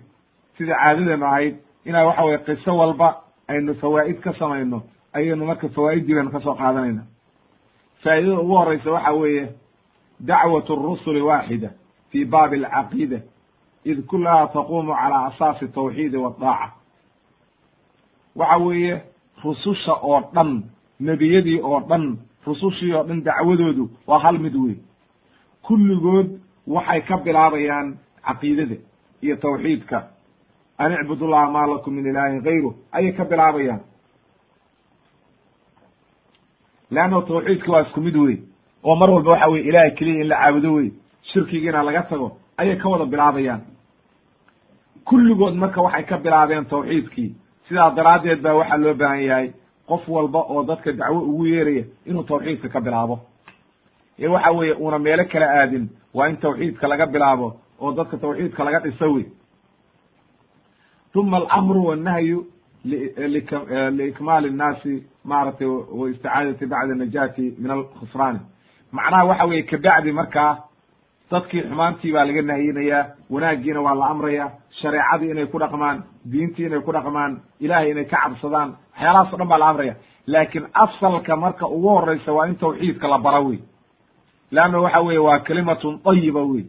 Sida caadadeenu ahayd inaa waxa weye qiso walba aynu fawaa'id ka samayno ayaynu marka fawaa'idii baynu ka soo qaadanayna faa'idada ugu horeysa waxa weeye dacwat rusuli waaxida fi baabi alcaqiida id kulaha taqumu cala asaasi tawxiidi waddaaca waxa weeye rususha oo dhan nebiyadii oo dhan rusushii oo dhan dacwadoodu waa hal mid wey kulligood waxay ka bilaabayaan caqiidada iyo tawxiidka. an icbud llaha maa lakum min ilaahin gayru ayay ka bilaabayaan. Leanno tawxiidka waa isku mid wey oo mar walba waxa weye ilahay keliya in la caabudo wey shirkigiina laga tago ayay ka wada bilaabayaan kulligood marka waxay ka bilaabeen tawxiidkii. Sidaa daraaddeed baa waxaa loo baahan yahay qof walba oo dadka dacwo ugu yeeraya inuu tawxiidka ka bilaabo. Ee waxa weeye uuna meelo kala aadin waa in tawxiidka laga bilaabo oo dadka tawxiidka laga dhiso wey. Uma alamru wannahyu liikmaali nnaasi maaragtay wa isticaadati bacda najaati min alkhusraani macnaha waxa weye kabacdi markaa dadkii xumaantii baa laga nahyinayaa wanaaggiina waa la amraya shareecadii inay ku dhaqmaan diintii inay ku dhaqmaan ilahay inay ka cabsadaan waxyaalahaas o dhan baa la amraya. Laakiin asalka marka ugu horeysa waa in tawxiidka la bara wey. Leanna waxa weye waa kalimatun ayiba wey.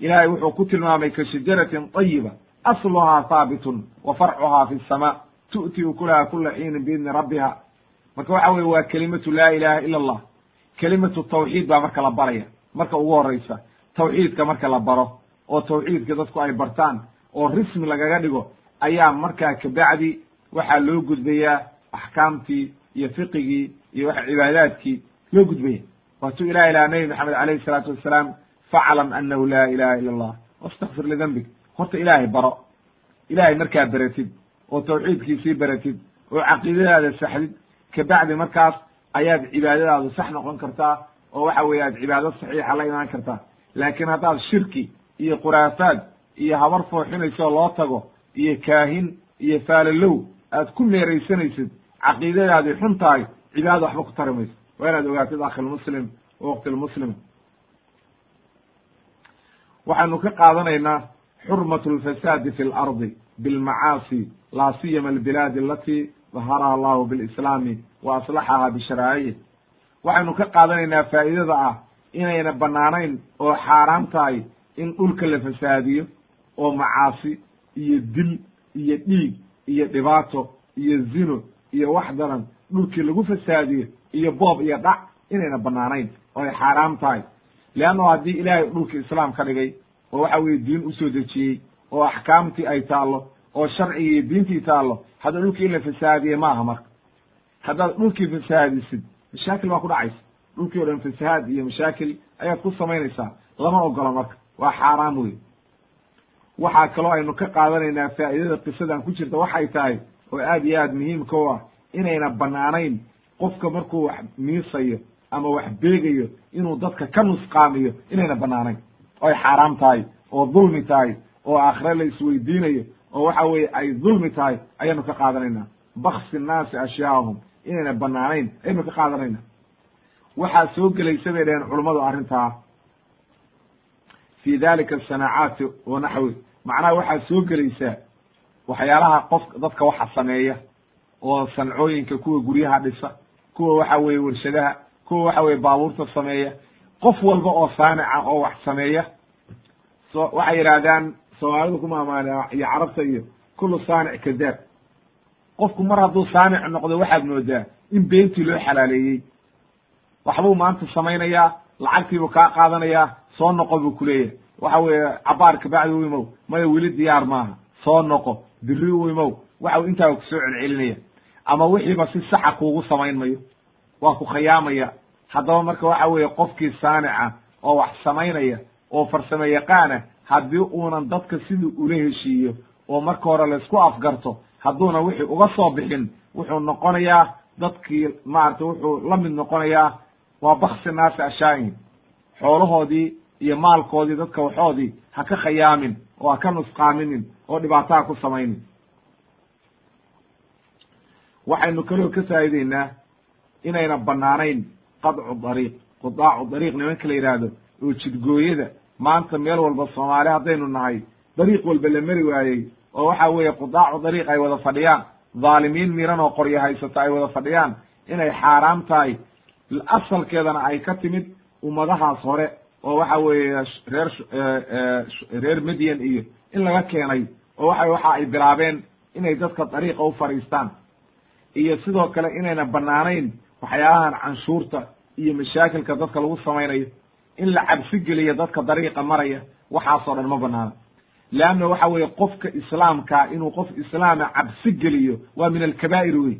Ilahay wuxuu ku tilmaamay ka shajaratin ayiba asluhaa haabitun wa farcuhaa fi sama tu'ti ukulaha kula xiinin biidni rabbiha. Marka waxa weye waa kelimatu laa ilaha ila allah. Kelimatu tawxiid baa marka la baraya marka ugu horeysa tawxiidka marka la baro oo tawxiidka dadku ay bartaan oo rismi lagaga dhigo ayaa markaa kabacdi waxaa loo gudbayaa axkaamtii iyo fiqigii iyo wax cibaadaadkii loo gudbaya waatuu ilahi laha nebi maxamed alayhi salaatu wassalaam faclam anahu laa ilaha ila allah. Wastakfir lidembig horta ilaahay baro. Ilaahay markaa beratid oo tawxiidkiisii beratid oo caqiidadaada saxdid kabacdi markaas ayaad cibaadadaadu sax noqon kartaa oo waxa weeye aad cibaado saxiixa la imaan kartaa laakiin haddaad shirki iyo khuraafaad iyo habar fooxinayso loo tago iyo kaahin iyo faalalow aad ku meeraysanaysid caqiidadaadii xun tahay cibaadada waxba ku tari mayso. Waa inaad ogaatid akhilmuslim waqtilmuslim waxaanu ka qaadanaynaa xurmat lfasaadi fi lardi bilmacaasi laa siyama albilaadi alati daharaha allahu bilislaami wa aslaxaha bisharaaicih waxaynu ka qaadanaynaa faa'idada ah inayna bannaanayn oo xaaraan tahay in dhulka la fasaadiyo oo macaasi iyo dil iyo dhiig iyo dhibaato iyo zino iyo wax daran dhulkii lagu fasaadiyo iyo boob iyo dhac inayna bannaanayn oo ay xaaraam tahay. Leanno haddii ilaahay dhulka islaam ka dhigay oo waxa weye diin u soo dejiyey oo axkaamtii ay taallo oo sharcigii diintii taallo hadda dhulkii in la fasaadiye ma aha marka. Haddaad dhulkii fasaadisid mashaakil baa ku dhacaysa. Dhulkii o dhan fasahaad iyo mashaakil ayaad ku samaynaysaa lama ogola marka. Waa xaaraam wey waxaa kaloo aynu ka qaadanaynaa faa'idada qisadan ku jirta waxay tahay oo aad iyo aad muhiimka u ah inayna bannaanayn qofka markuu wax miisayo ama wax beegayo inuu dadka ka nusqaamiyo inayna bannaanayn. Oo ay xaaraam tahay oo dulmi tahay oo aakhire la isweydiinayo oo waxa weeye ay dulmi tahay ayaanu ka qaadanaynaa. Baksi nnaasi ashyaahum inayna bannaanayn ayaynu ka qaadanayna waxaa soo gelaysa bay dhaheen culummadu arrintaa. Fi dalika asanaacaati wa naxwi. Macnaha waxaa soo gelaysaa waxyaalaha qof dadka waxa sameeya oo sancooyinka kuwa guryaha dhisa kuwa waxa weeye warshadaha kuwa waxa weye baabuurta sameeya. Qof walba oo saanica oo wax sameeya so waxay yidhaahdaan soomaalidu ku maamaana iyo carabta iyo kullu saanic kadaab qofku mar hadduu saanic noqdo waxaad moodaa in beentii loo xalaaleeyey. Waxbuu maanta samaynayaa lacagtiibuu kaa qaadanayaa soo noqo buu kuleeyahay waxa weeye cabaar kabacdi u imow maya weli diyaar maaha. Soo noqo biri u imow waxa intaa ku soo celcelinaya. Ama wixiiba si saxa kuugu samayn mayo waa ku khayaamaya. Haddaba marka waxa weeye qofkii saanica oo wax samaynaya oo farsamo yaqaana haddii uunan dadka sidii ula heshiiyo oo marka hore laysku afgarto hadduuna wixii uga soo bixin wuxuu noqonayaa dadkii maarata wuxuu la mid noqonayaa waa baksi naasi ashaaihim xoolahoodii iyo maalkoodii dadka waxoodii ha ka khayaamin oo ha ka nusqaaminin oo dhibaataha ku samaynin. Waxaynu kaloo ka faa'ideynaa inayna bannaanayn qadcu dariiq qudaacu dariiq nimanka la yidhaahdo oo jidgooyada maanta meel walba soomaali haddaynu nahay dariiq walba la mari waayey oo waxa weeye qudaacu dariiq ay wada fadhiyaan. Dhaalimiin miran oo qoryo haysata ay wada fadhiyaan. Inay xaaraam tahay. Asalkeedana ay ka timid ummadahaas hore oo waxa weeye reer reer medyan iyo in laga keenay oo waxa waxa ay bilaabeen inay dadka dariiqa u fadhiistaan. Iyo sidoo kale inayna bannaanayn waxyaalahan canshuurta iyo mashaakilka dadka lagu samaynayo in la cabsi geliyo dadka dariiqa maraya waxaasoo dhan ma banaana leanna waxa weeye qofka islaamkaa inuu qof islaama cabsi geliyo waa min alkabaa'ir wey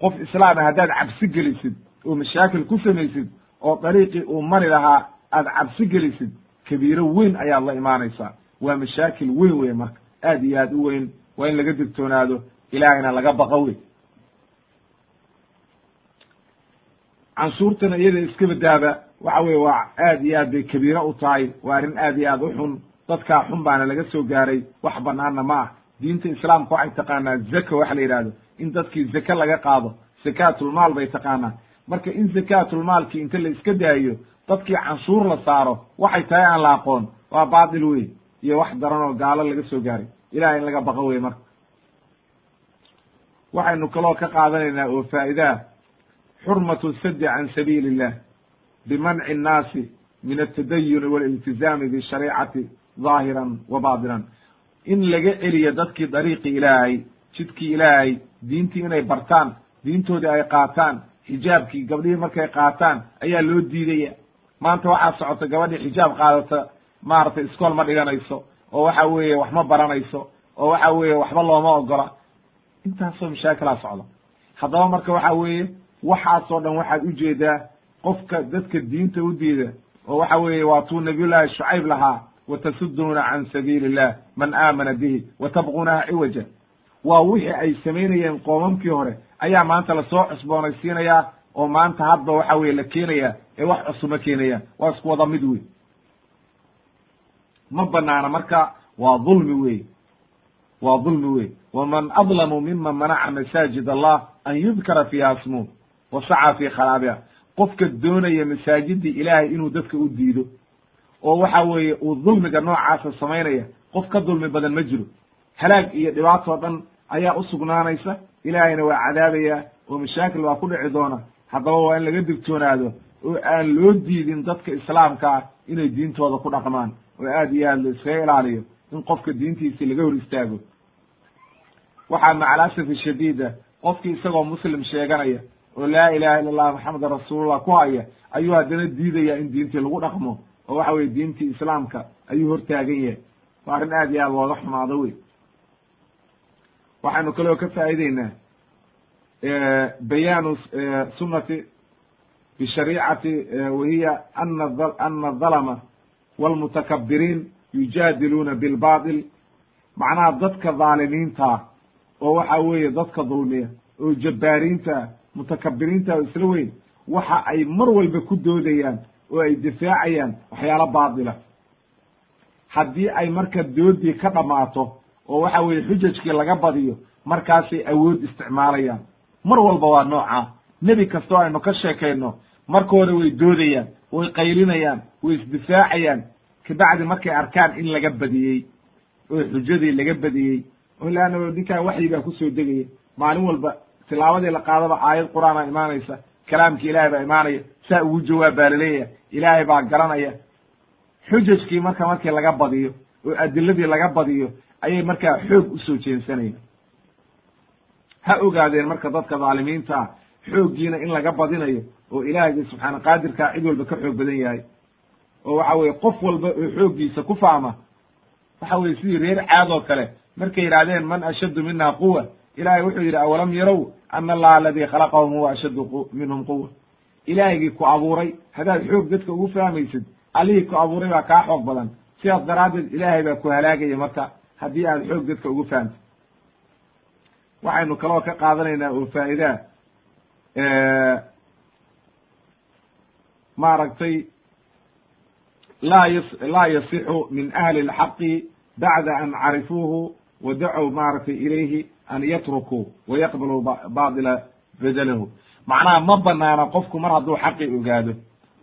qof islaama haddaad cabsi gelisid oo mashaakil ku samaysid oo dariiqii uu mari lahaa aad cabsi gelisid kabiiro weyn ayaad la imaanaysaa. Waa mashaakil weyn wey marka. Aad iyo aad u weyn. Waa in laga digtoonaado ilaahayna laga baqo wey canshuurtana iyada iska badaaba waxa weye waa aad iyo aad bay kabiiro u tahay waa arrin aad iyo aad u xun dadkaa xun baana laga soo gaaray wax banaanna ma ah. Diinta islaamka waxay taqaanaa zaka waxa la yidhahdo in dadkii zake laga qaado zakaatulmaal bay taqaanaa. Marka in zakaatulmaalkii inta la iska daayo dadkii canshuur la saaro waxay tahay aan la aqoon. Waa baatil wey iyo wax daran oo gaalo laga soo gaaray. Ilahay in laga baqo wey marka. Waxaynu kaloo ka qaadanaynaa oo faa'idaah xurmatu sadi can sabiili illah bimanci nnaasi min altadayuni waliltizaami bishariicati dhaahiran wa baatinan in laga celiyo dadkii dariiqi ilaahay jidkii ilaahay diintii inay bartaan diintoodii ay qaataan xijaabkii gabdhihii markay qaataan ayaa loo diidaya. Maanta waxaa socota gabadhii xijaab qaadata maaragtay iskool ma dhiganayso oo waxa weeye wax ma baranayso oo waxa weeye waxba looma ogola intaasoo mashaakilaa socda haddaba marka waxa weeye waxaasoo dhan waxaad u jeedaa qofka dadka diinta u diida oo waxa weeye waa tuu nabiyullaahi shucayb lahaa watasuduuna can sabiili illah man aamana bihi wa tabquunaha ciwaja waa wixii ay samaynayeen qoomamkii hore. Ayaa maanta la soo cusboonaysiinayaa oo maanta hadba waxa weye la keenaya ee wax cusub keenayaan waa isku wada mid wey ma banaana marka waa dulmi wey waa dulmi wey waman adlamu mima manaca masaajid allah an yudkara fiiha smuh wa fi kharaabiha qofka doonaya masaajidii ilaahay inuu dadka u diido oo waxa weeye uu dulmiga noocaasa samaynaya qof ka dulmi badan ma jiro. Halaag iyo dhibaatoo dhan ayaa usugnaanaysa ilaahayna waa cadaabaya oo mashaakil waa ku dhici doona. Haddaba waa in laga digtoonaado oo aan loo diidin dadka islaamka ah inay diintooda ku dhaqmaan oo aad iyo aad la iskaga ilaaliyo in qofka diintiisi laga hor istaago. Waxaa macalasafi shadiida qofkii isagoo muslim sheeganaya oo laa ilaha illa allah maxamedan rasuulullah ku haya ayuu haddana diidaya in diintii lagu dhaqmo oo waxa weye diintii islaamka ayuu hortaagan yahay. Waa arrin aad iyo aad looga xumaado wey waxaynu kaloo ka faa'ideynaa bayaanu sunati bishariicati wahiya ana ana adalama walmutakabiriin yujaadiluuna bilbatil macnaha dadka dhaalimiinta oo waxa weeye dadka dulmiya oo jabbaariinta mutakabiriinta oo isla weyn waxa ay mar walba ku doodayaan oo ay difaacayaan waxyaalo baatila haddii ay marka doodii ka dhammaato oo waxa weeye xujajkii laga badiyo markaasay awood isticmaalayaan. Mar walba waa noocaa nebi kastoo aynu ka sheekayno marka hore way doodayaan way qaylinayaan way isdifaacayaan. Kabacdi markay arkaan in laga badiyey oo xujadii laga badiyey oo leanna ninkaan waxyi baa ku soo degaya maalin walba tilaabadii la qaadaba aayad qur'aana imaanaysa kalaamki ilaahay baa imaanaya saa ugu jawaab baa la leeyahay ilaahay baa garanaya. Xujajkii marka markii laga badiyo oo adiladii laga badiyo ayay markaa xoog u soo jeensanayaan ha ogaadeen marka dadka dhaalimiinta ah xooggiina in laga badinayo oo ilaahayga subxaana qaadirkaa cid walba ka xoog badan yahay. Oo waxa weye qof walba oo xooggiisa ku fahma waxa weye sidii reer caad oo kale markay yidhahdeen man ashaddu mina quwa ilahay wuxuu yidhi awalam yarow ana allaha aladii khalaqahum huwa ashaddu minhum quwa ilaahygii ku abuuray haddaad xoog dadka ugu fahmaysid allihii ku abuuray baa kaa xoog badan sidaas daraaddeed ilaahay baa ku halaagaya marka haddii aad xoog dadka ugu fahamtid waxaynu kaloo ka qaadanaynaa oo faa'idaa maaragtay laa y laa yasixu min ahli اlxaqi bacda an carifuuhu wa dacow maaragtay ilayhi an yatrukuu wa yaqbaluu baatila bedelahu macnaha ma banaana qofku mar hadduu xaqii ogaado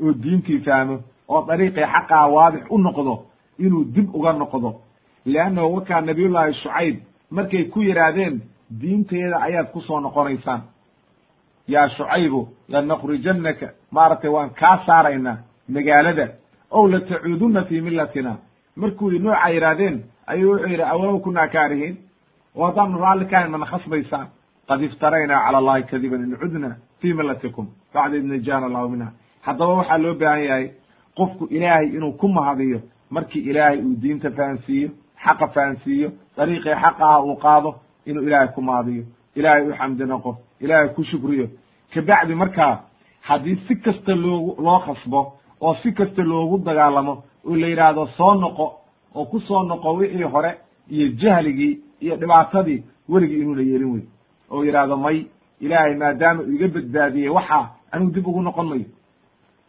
oo diintii fahmo oo dariiqii xaqaa waadix u noqdo inuu dib uga noqdo. Leannahu wakaa nabiyullaahi shucayb markay ku yidhaahdeen diinteeda ayaad ku soo noqonaysaan. Yaa shucaybu lanakrijannaka maaragtay waan kaa saaraynaa magaalada. Ow latacuudunna fii millatina. Markuu noocaa yidhaahdeen ayuu wuxuu yidhi awalow kunaa kaarihiin. Oo haddaanu raalli kahayn mana khasbaysaan qad iftaraynaa cala allahi kadiban in cudna fii millatikum. Bacda id najaana allahu minha. Haddaba waxaa loo baahan yahay qofku ilaahay inuu ku mahadiyo markii ilaahay uu diinta fahansiiyo xaqa fahansiiyo dariiqii xaqaha uu qaado inuu ilaahay ku mahadiyo. Ilaahay u xamdi noqo ilaahay ku shukriyo. Kabacdi markaa haddii si kasta loogu loo khasbo oo si kasta loogu dagaalamo oo la yidhaahdo soo noqo oo ku soo noqo wixii hore iyo jahligii iyo dhibaatadii weligii inuuna yeelin wey oo yidhaahdo may ilaahay maadaama uu iga badbaadiyey waxaa anigu dib ugu noqon mayo.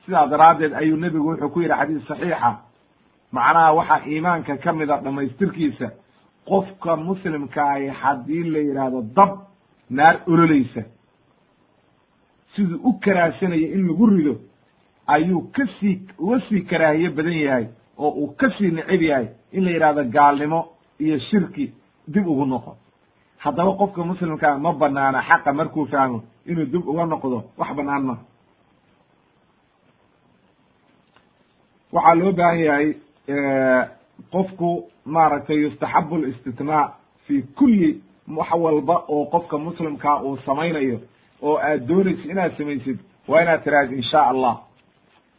Sidaa daraaddeed ayuu nebigu wuxuu ku yidhi xadiis saxiixa macnaha waxaa iimaanka ka mida dhammaystirkiisa qofka muslimkaahi haddii la yidhaahdo dab naar ololaysa siduu u karaahsanayo in lagu rido ayuu ka sii uga sii karaahiye badan yahay oo uu ka sii neceb yahay in la yidhahdo gaalnimo iyo shirki dib ugu noqo haddaba qofka muslimkaa ma banaana xaqa markuu fahmo inuu dib uga noqdo wax banaan ma. Waxaa loo baahan yahay qofku maaragtay yustaxabu listitnaa fi kulli wax walba oo qofka muslimkaa uu samaynayo oo aad doonaysid inaad samaysid waa inaad tiraahid insha allah.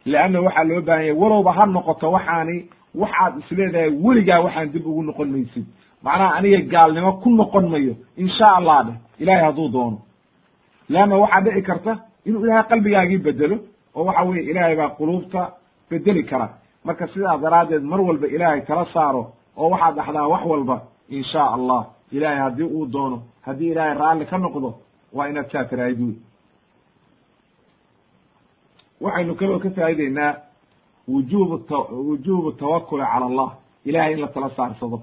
Leanna waxaa loo baahan yahay walowba ha noqoto waxaani waxaad isleedahay weligaa waxaan dib ugu noqon maysid macnaha aniga gaalnimo ku noqon mayo. Insha allah dheh ilahay hadduu doono. Leanna waxaa dhici karta inuu ilahay qalbigaagii bedelo oo waxa weye ilaahay baa quluubta bedeli kara. Marka sidaa daraaddeed mar walba ilaahay kala saaro oo waxaad dhaxdaa wax walba insha allah ilaahay haddii uu doono haddii ilaahay raalli ka noqdo waa inaad saa tiraahid wey waxaynu kaloo ka faa'ideynaa wujubu t wujubu tawakuli cala allah. Ilahay in la tala saarsado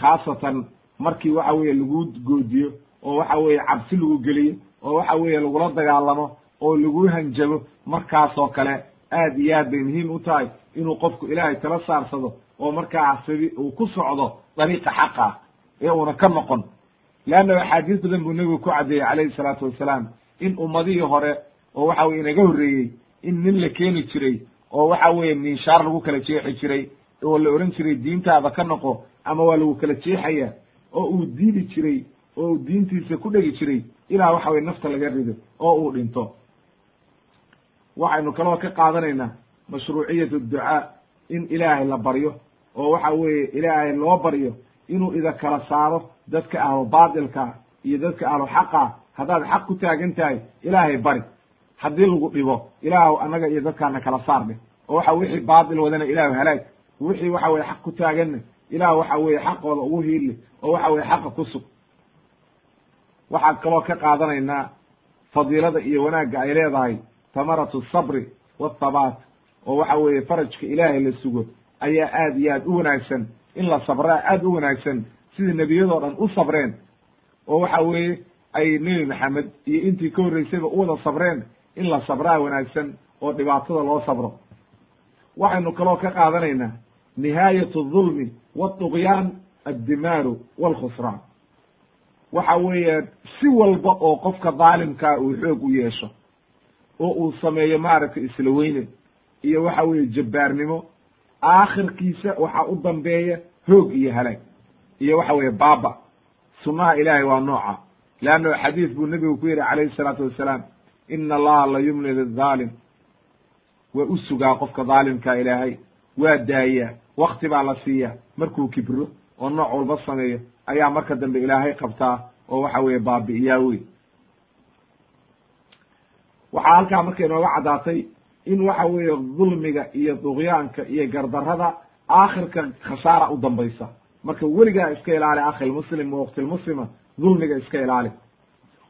khaasatan markii waxa weeye lagu goodiyo oo waxa weeye cabsi lagu geliyo oo waxa weeye lagula dagaalamo oo lagu hanjabo markaasoo kale aad iyo aad bay muhiim u tahay inuu qofku ilaahay tala saarsado oo markaa sidi uu ku socdo dariiqa xaqa ee uuna ka noqon. Leanna axaadiis badan buu nebigu ku caddeeyey calayhi salaatu wassalaam in ummadihii hore oo waxa weye inaga horreeyey in nin la keeni jiray oo waxa weeye minshaar lagu kala jeexi jiray oo la ohan jiray diintaada ka noqo ama waa lagu kala jeexaya oo uu diidi jiray oo uu diintiisa ku dhegi jiray ilaa waxa weye nafta laga rido oo uu dhinto. Waxaynu kaloo ka qaadanaynaa mashruuciyat ducaa in ilaahay la baryo oo waxa weeye ilaahay loo baryo inuu ida kala saaro dadka ahlu baatilka iyo dadka ahlu xaqa. Haddaad xaq ku taagan tahay ilaahay bari. Haddii lagu dhibo ilaahw annaga iyo dadkaana kala saar dheh oo waxa wixii baatil wadana ilaahu halaag. Wixii waxa weye xaq ku taaganna ilaah waxa weeye xaqooda ugu hiili oo waxa weye xaqa ku sug. Waxaad kaloo ka qaadanaynaa fadiilada iyo wanaagga ay leedahay tamaratu sabri wathabaat oo waxa weeye farajka ilaahay la sugo ayaa aad iyo aad u wanaagsan. In la sabraa aad u wanaagsan sidii nebiyadoo dhan u sabreen oo waxa weeye ay nebi maxamed iyo intii ka horreysayba u wada sabreen in la sabraa wanaagsan oo dhibaatada loo sabro. Waxaynu kaloo ka qaadanaynaa nihaayat adulmi wadugyaan addimaaru walkhusraan waxa weeye si walba oo qofka daalimkaa uu xoog u yeesho oo uu sameeyo maaragtay isla weyne iyo waxa weeye jabbaarnimo aakhirkiisa waxaa u dambeeya hoog iyo halaag iyo waxa weeye baaba sunnaha ilaahay waa nooca. Leanno xadiis buu nebigu ku yidhi calayhi salaatu wassalaam ina allaha la yumli lidaalim waa u sugaa qofka daalimkaa ilaahay waa daayaa wakti baa la siiya markuu kibro oo nooc walba sameeyo ayaa marka dambe ilaahay qabtaa oo waxa weeye baabi'iyaa wey waxaa halkaa marka inooga caddaatay in waxa weeye dulmiga iyo duqyaanka iyo gardarrada aakhirka khasaara u dambaysa. Marka weligaa iska ilaali akhilmuslim wa waktilmuslima dulmiga iska ilaali.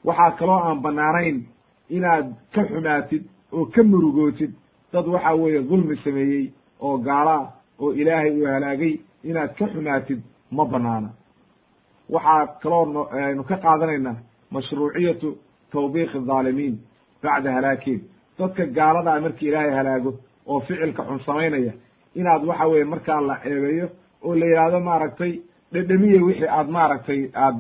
Waxaa kaloo aan banaanayn inaad ka xumaatid oo ka murugootid dad waxa weeye dulmi sameeyey oo gaala oo ilaahay uu halaagay inaad ka xumaatid ma banaana. Waxaa kaloo aynu ka qaadanaynaa mashruuciyatu tawbiiq adaalimiin bacda halaakiin. Dadka gaaladaa markii ilaahay halaago oo ficilka xun samaynaya inaad waxa weye markaa la ceebeeyo oo la yidhaahdo maaragtay dhedhemiye wixii aad maaragtay aad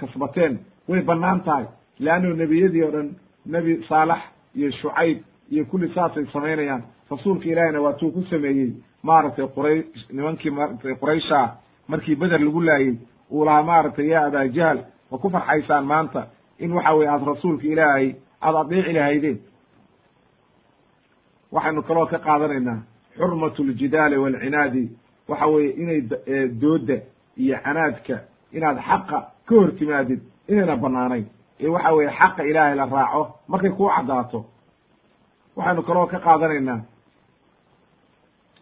kasbateen way bannaan tahay. Leanno nebiyadii o dhan nebi saalax iyo shucayb iyo kulli saasay samaynayaan rasuulka ilaahiyna waa tuu ku sameeyey maaragtay quraysh nimankii maaragtay quraysha markii beder lagu laayey uu lahaa maaragtay yaa abaa jahl ma ku farxaysaan maanta? In waxa weye aad rasuulka ilaahay aada adeeci lahaydeen. Waxaynu kaloo ka qaadanaynaa xurmatu ljidaali waalcinaadi waxa weeye inay dooda iyo canaadka inaad xaqa ka hor timaadid inayna banaanayn ee waxa weeye xaqa ilaahay la raaco markay kuu caddaato. Waxaynu kaloo ka qaadanaynaa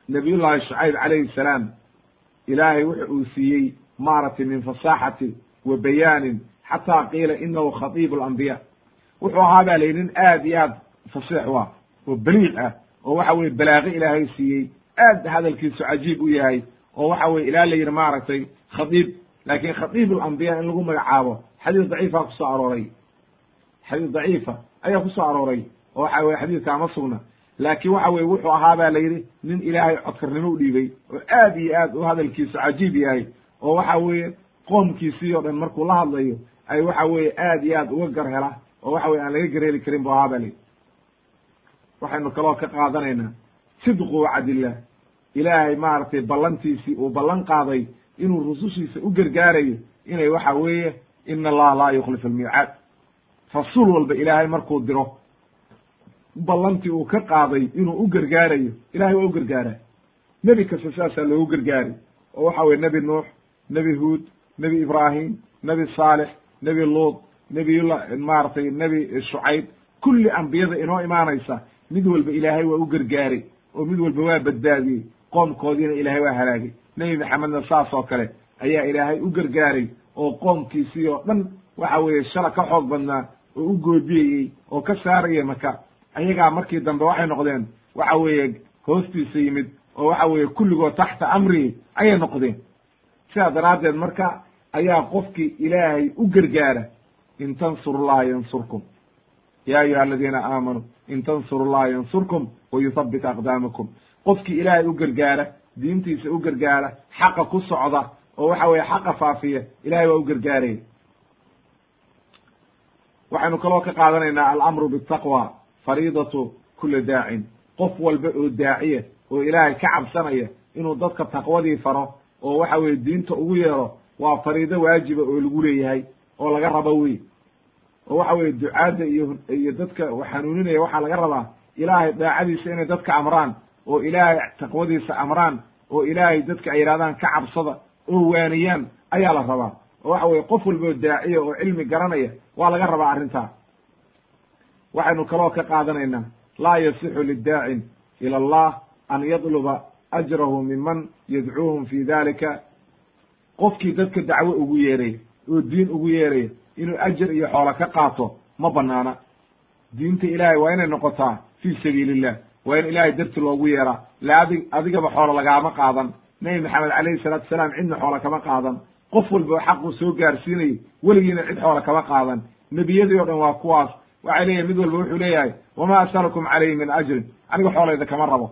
nabiyullahi shucayb calayhi salaam ilaahay wuxa uu siiyey maaragtay min fasaaxati wa bayaanin xataa qiila inahu khatiibu alambiya wuxuu ahaa baa layihi nin aad iyo aad fasiix u ah oo baliiq ah oo waxa weye balaaqi ilaahay siiyey. Aad hadalkiisu cajiib u yahay oo waxa weye ilaa la yidhi maaragtay khadiib laakin khatiib alambiya in lagu magacaabo xadiis daciifa ku soo arooray. Xadiis daciifa ayaa ku soo arooray oo waxa weye xadiiska ama sugna laakiin waxa weye wuxuu ahaa ba la yidhi nin ilaahay codkarnimo u dhiibay oo aad iyo aad u hadalkiisu cajiib yahay oo waxa weeye qoomkiisii o dhan markuu la hadlayo ay waxa weeye aad iyo aad uga gar hela oo waxa weye aan laga gareeli karin bu ahaa ba la yidhi. Waxaynu kaloo ka qaadanaynaa sidqu wacdillah ilaahay maaragtay ballantiisii uu ballan qaaday inuu rusushiisa u gargaarayo inay waxa weeye ina allaha laa yukhlifu almiicaad. Rasuul walba ilaahay markuu diro ballantii uu ka qaaday inuu u gargaarayo. Ilahay waa u gargaaraa nebi kasta saasaa loogu gargaaray. Oo waxa weye nebi nuux nebi huud nebi ibraahim nebi saalex nebi luud nebiyullah maaragtay nebi shucayb. Kulli ambiyada inoo imaanaysa mid walba ilaahay waa u gargaaray. Oo mid walba waa badbaadiyey. Qoomkoodiina ilaahay waa halaagay. Nebi maxamedna saas oo kale ayaa ilaahay u gargaaray. Oo qoomkiisii oo dhan waxa weeye shala ka xoog badnaa oo u goodiyeyey oo ka saaraya maka ayagaa markii dambe waxay noqdeen waxa weeye hoostiisa yimid oo waxa weeye kulligood taxta amrihi ayay noqdeen. Sidaa daraaddeed marka ayaa qofkii ilaahay u gargaara in tansuru llaha yansurkum. Ya ayuha aladiina aamanuu in tansuru llaha yansurkum wa yuthabbit aqdaamakum. Qofkii ilaahay u gargaara diintiisa u gargaara xaqa ku socda oo waxa weeye xaqa faafiya ilahay waa u gargaaraya waxaynu kaloo ka qaadanaynaa alamru bitaqwa fariidatu kuli daacin qof walba oo daaciya oo ilaahay ka cabsanaya inuu dadka taqwadii faro oo waxa weye diinta ugu yeero waa fariido waajiba oo lagu leeyahay oo laga rabo wey oo waxa weye ducaadda iyo iyo dadka xanuuninaya waxaa laga rabaa ilaahay daacadiisa inay dadka amraan oo ilaahay taqwadiisa amraan oo ilaahay dadka ay yidhahdaan ka cabsada oo waaniyaan ayaa la rabaa. Oo waxa weye qof walba oo daaciya oo cilmi garanaya waa laga rabaa arrintaa waxaynu kaloo ka qaadanaynaa laa yasixu lidaacin ila allah an yadluba ajrahu minman yadcuuhum fi dalika qofkii dadka dacwo ugu yeeraya oo diin ugu yeeraya inuu ajar iyo xoolo ka qaato ma banaana diinta ilaahay waa inay noqotaa fi sabiili illah waa in ilaahay darti loogu yeeraa la adi adigaba xoolo lagaama qaadan. Nebi maxamed calayhi salaatu salaam cidna xoola kama qaadan. Qof walba oo xaquu soo gaarsiinayay weligiina cid xoola kama qaadan. Nebiyadii o dhan waa kuwaas waxay leeyahay mid walba wuxuu leeyahay wamaa asalukum calayhi min ajrin. Aniga xoolayda kama rabo.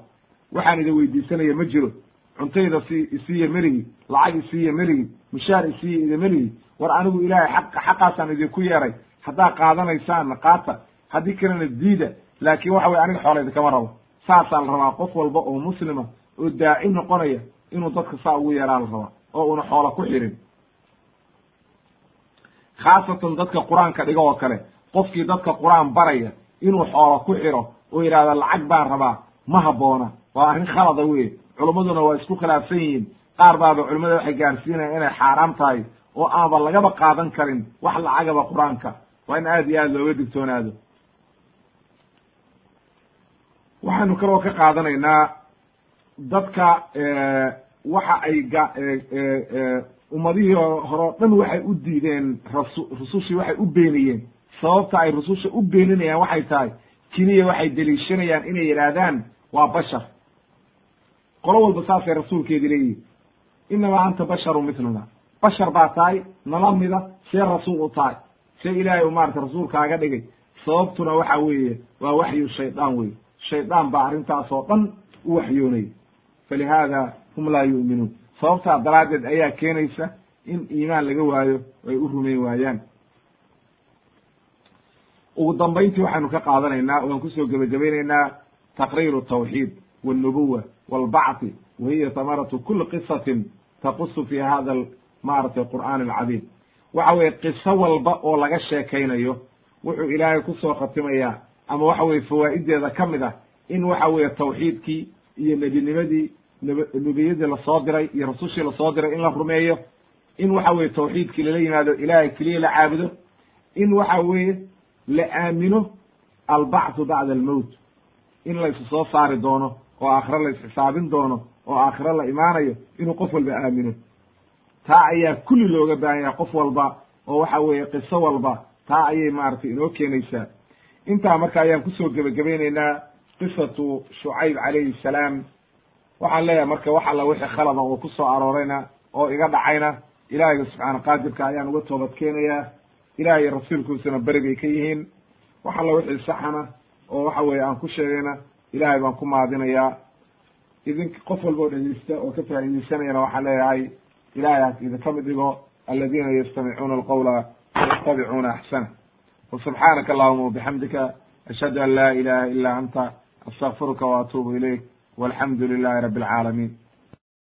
Waxaan idin weydiisanaya ma jiro. Cuntayda si isiiya meligi lacag isiiya meligi mushaar isiiya ida meligi war anigu ilaahay xaqa xaqaasaan idinku yeeray. Haddaa qaadanaysaanna qaata haddii kalena diida. Laakiin waxa weye aniga xoolayda kama rabo. Saasaa la rabaa qof walba oo muslima oo daaci noqonaya inuu dadka saa ugu yeeraa la rabaa oo una xoola ku xirin. Khaasatan dadka qur'aanka dhigo oo kale qofkii dadka qur'aan baraya inuu xoola ku xiro oo yidhahda lacag baan rabaa ma habboona. Waa arrin khalada wey culimmaduna waa isku khilaafsan yihiin. Qaar baaba culimmada waxay gaarsiinayan inay xaaraam tahay oo aanba lagaba qaadan karin wax lacagaba qur'aanka. Waa in aad iyo aad looga digtoonaado. Waxaynu kaloo ka qaadanaynaa dadka waxa ay ga ummadihii hore o dhan waxay u diideen rasu rusushii waxay u beeniyeen sababta ay rususha u beeninayaan waxay tahay keliya waxay deliishanayaan inay yidhaahdaan waa bashar. Qolo walba saasay rasuulkeedi leeyihiin inamaa anta basharu mitluna bashar baa tahay nala mida see rasuul u tahay. See ilaahay u maarata rasuulkaaga dhigay. Sababtuna waxa weeye waa waxyu shaydaan wey shaydaan baa arrintaas oo dhan u waxyoonaya falihaada hum laa yu'minuun. Sababtaa daraaddeed ayaa keenaysa in iimaan laga waayo ay u rumayn waayaan ugu dambayntii waxaynu ka qaadanaynaa waan ku soo gebagabaynaynaa taqriiru tawxiid walnubuwa walbacthi wa hiya tamaratu kuli qisatin taqusu fi hada maaragtay qur'aan alcadiim. Waxa weye qiso walba oo laga sheekaynayo wuxuu ilaahay ku soo khatimayaa ama waxa weye fawaa'ideeda ka mid ah in waxa weeye tawxiidkii iyo nebinimadii nebiyadii la soo diray iyo rasushii la soo diray in la rumeeyo in waxa weye tawxiidkii lala yimaado ilaahay keliya la caabudo in waxa weeye la aamino albacthu bacda almowt in la isu soo saari doono oo aakhiro la isxisaabin doono oo aakhiro la imaanayo inuu qof walba aamino. Taa ayaa kulli looga baahan yahay qof walba oo waxa weeye qiso walba. Taa ayay maaragtay inoo keenaysaa. Intaa marka ayaan ku soo gebagabaynaynaa qisatu shucayb calayhi salaam. Waxaan leeyahay marka wax alla wixii khalada oo ku soo aroorayna oo iga dhacayna ilaahayga subxaana qaadirka ayaan uga toobad keenayaa ilahay rasuulkiisuna beri bay ka yihiin. Wax alla wixii saxana oo waxa weeye aan ku sheegayna ilaahay baan ku maadinayaa. Idink qof walba oo dhegeysta oo ka faa'iideysanayana waxaan leeyahay ilahay ha idinka mid dhigo aladiina yastamicuuna alqawla yattabicuuna axsana wasubxaanaka allahuma wabixamdika ashhadu an laa ilaha ila anta astaqfiruka waatuubu ilayk walxamdu lilahi rabi alcaalamiin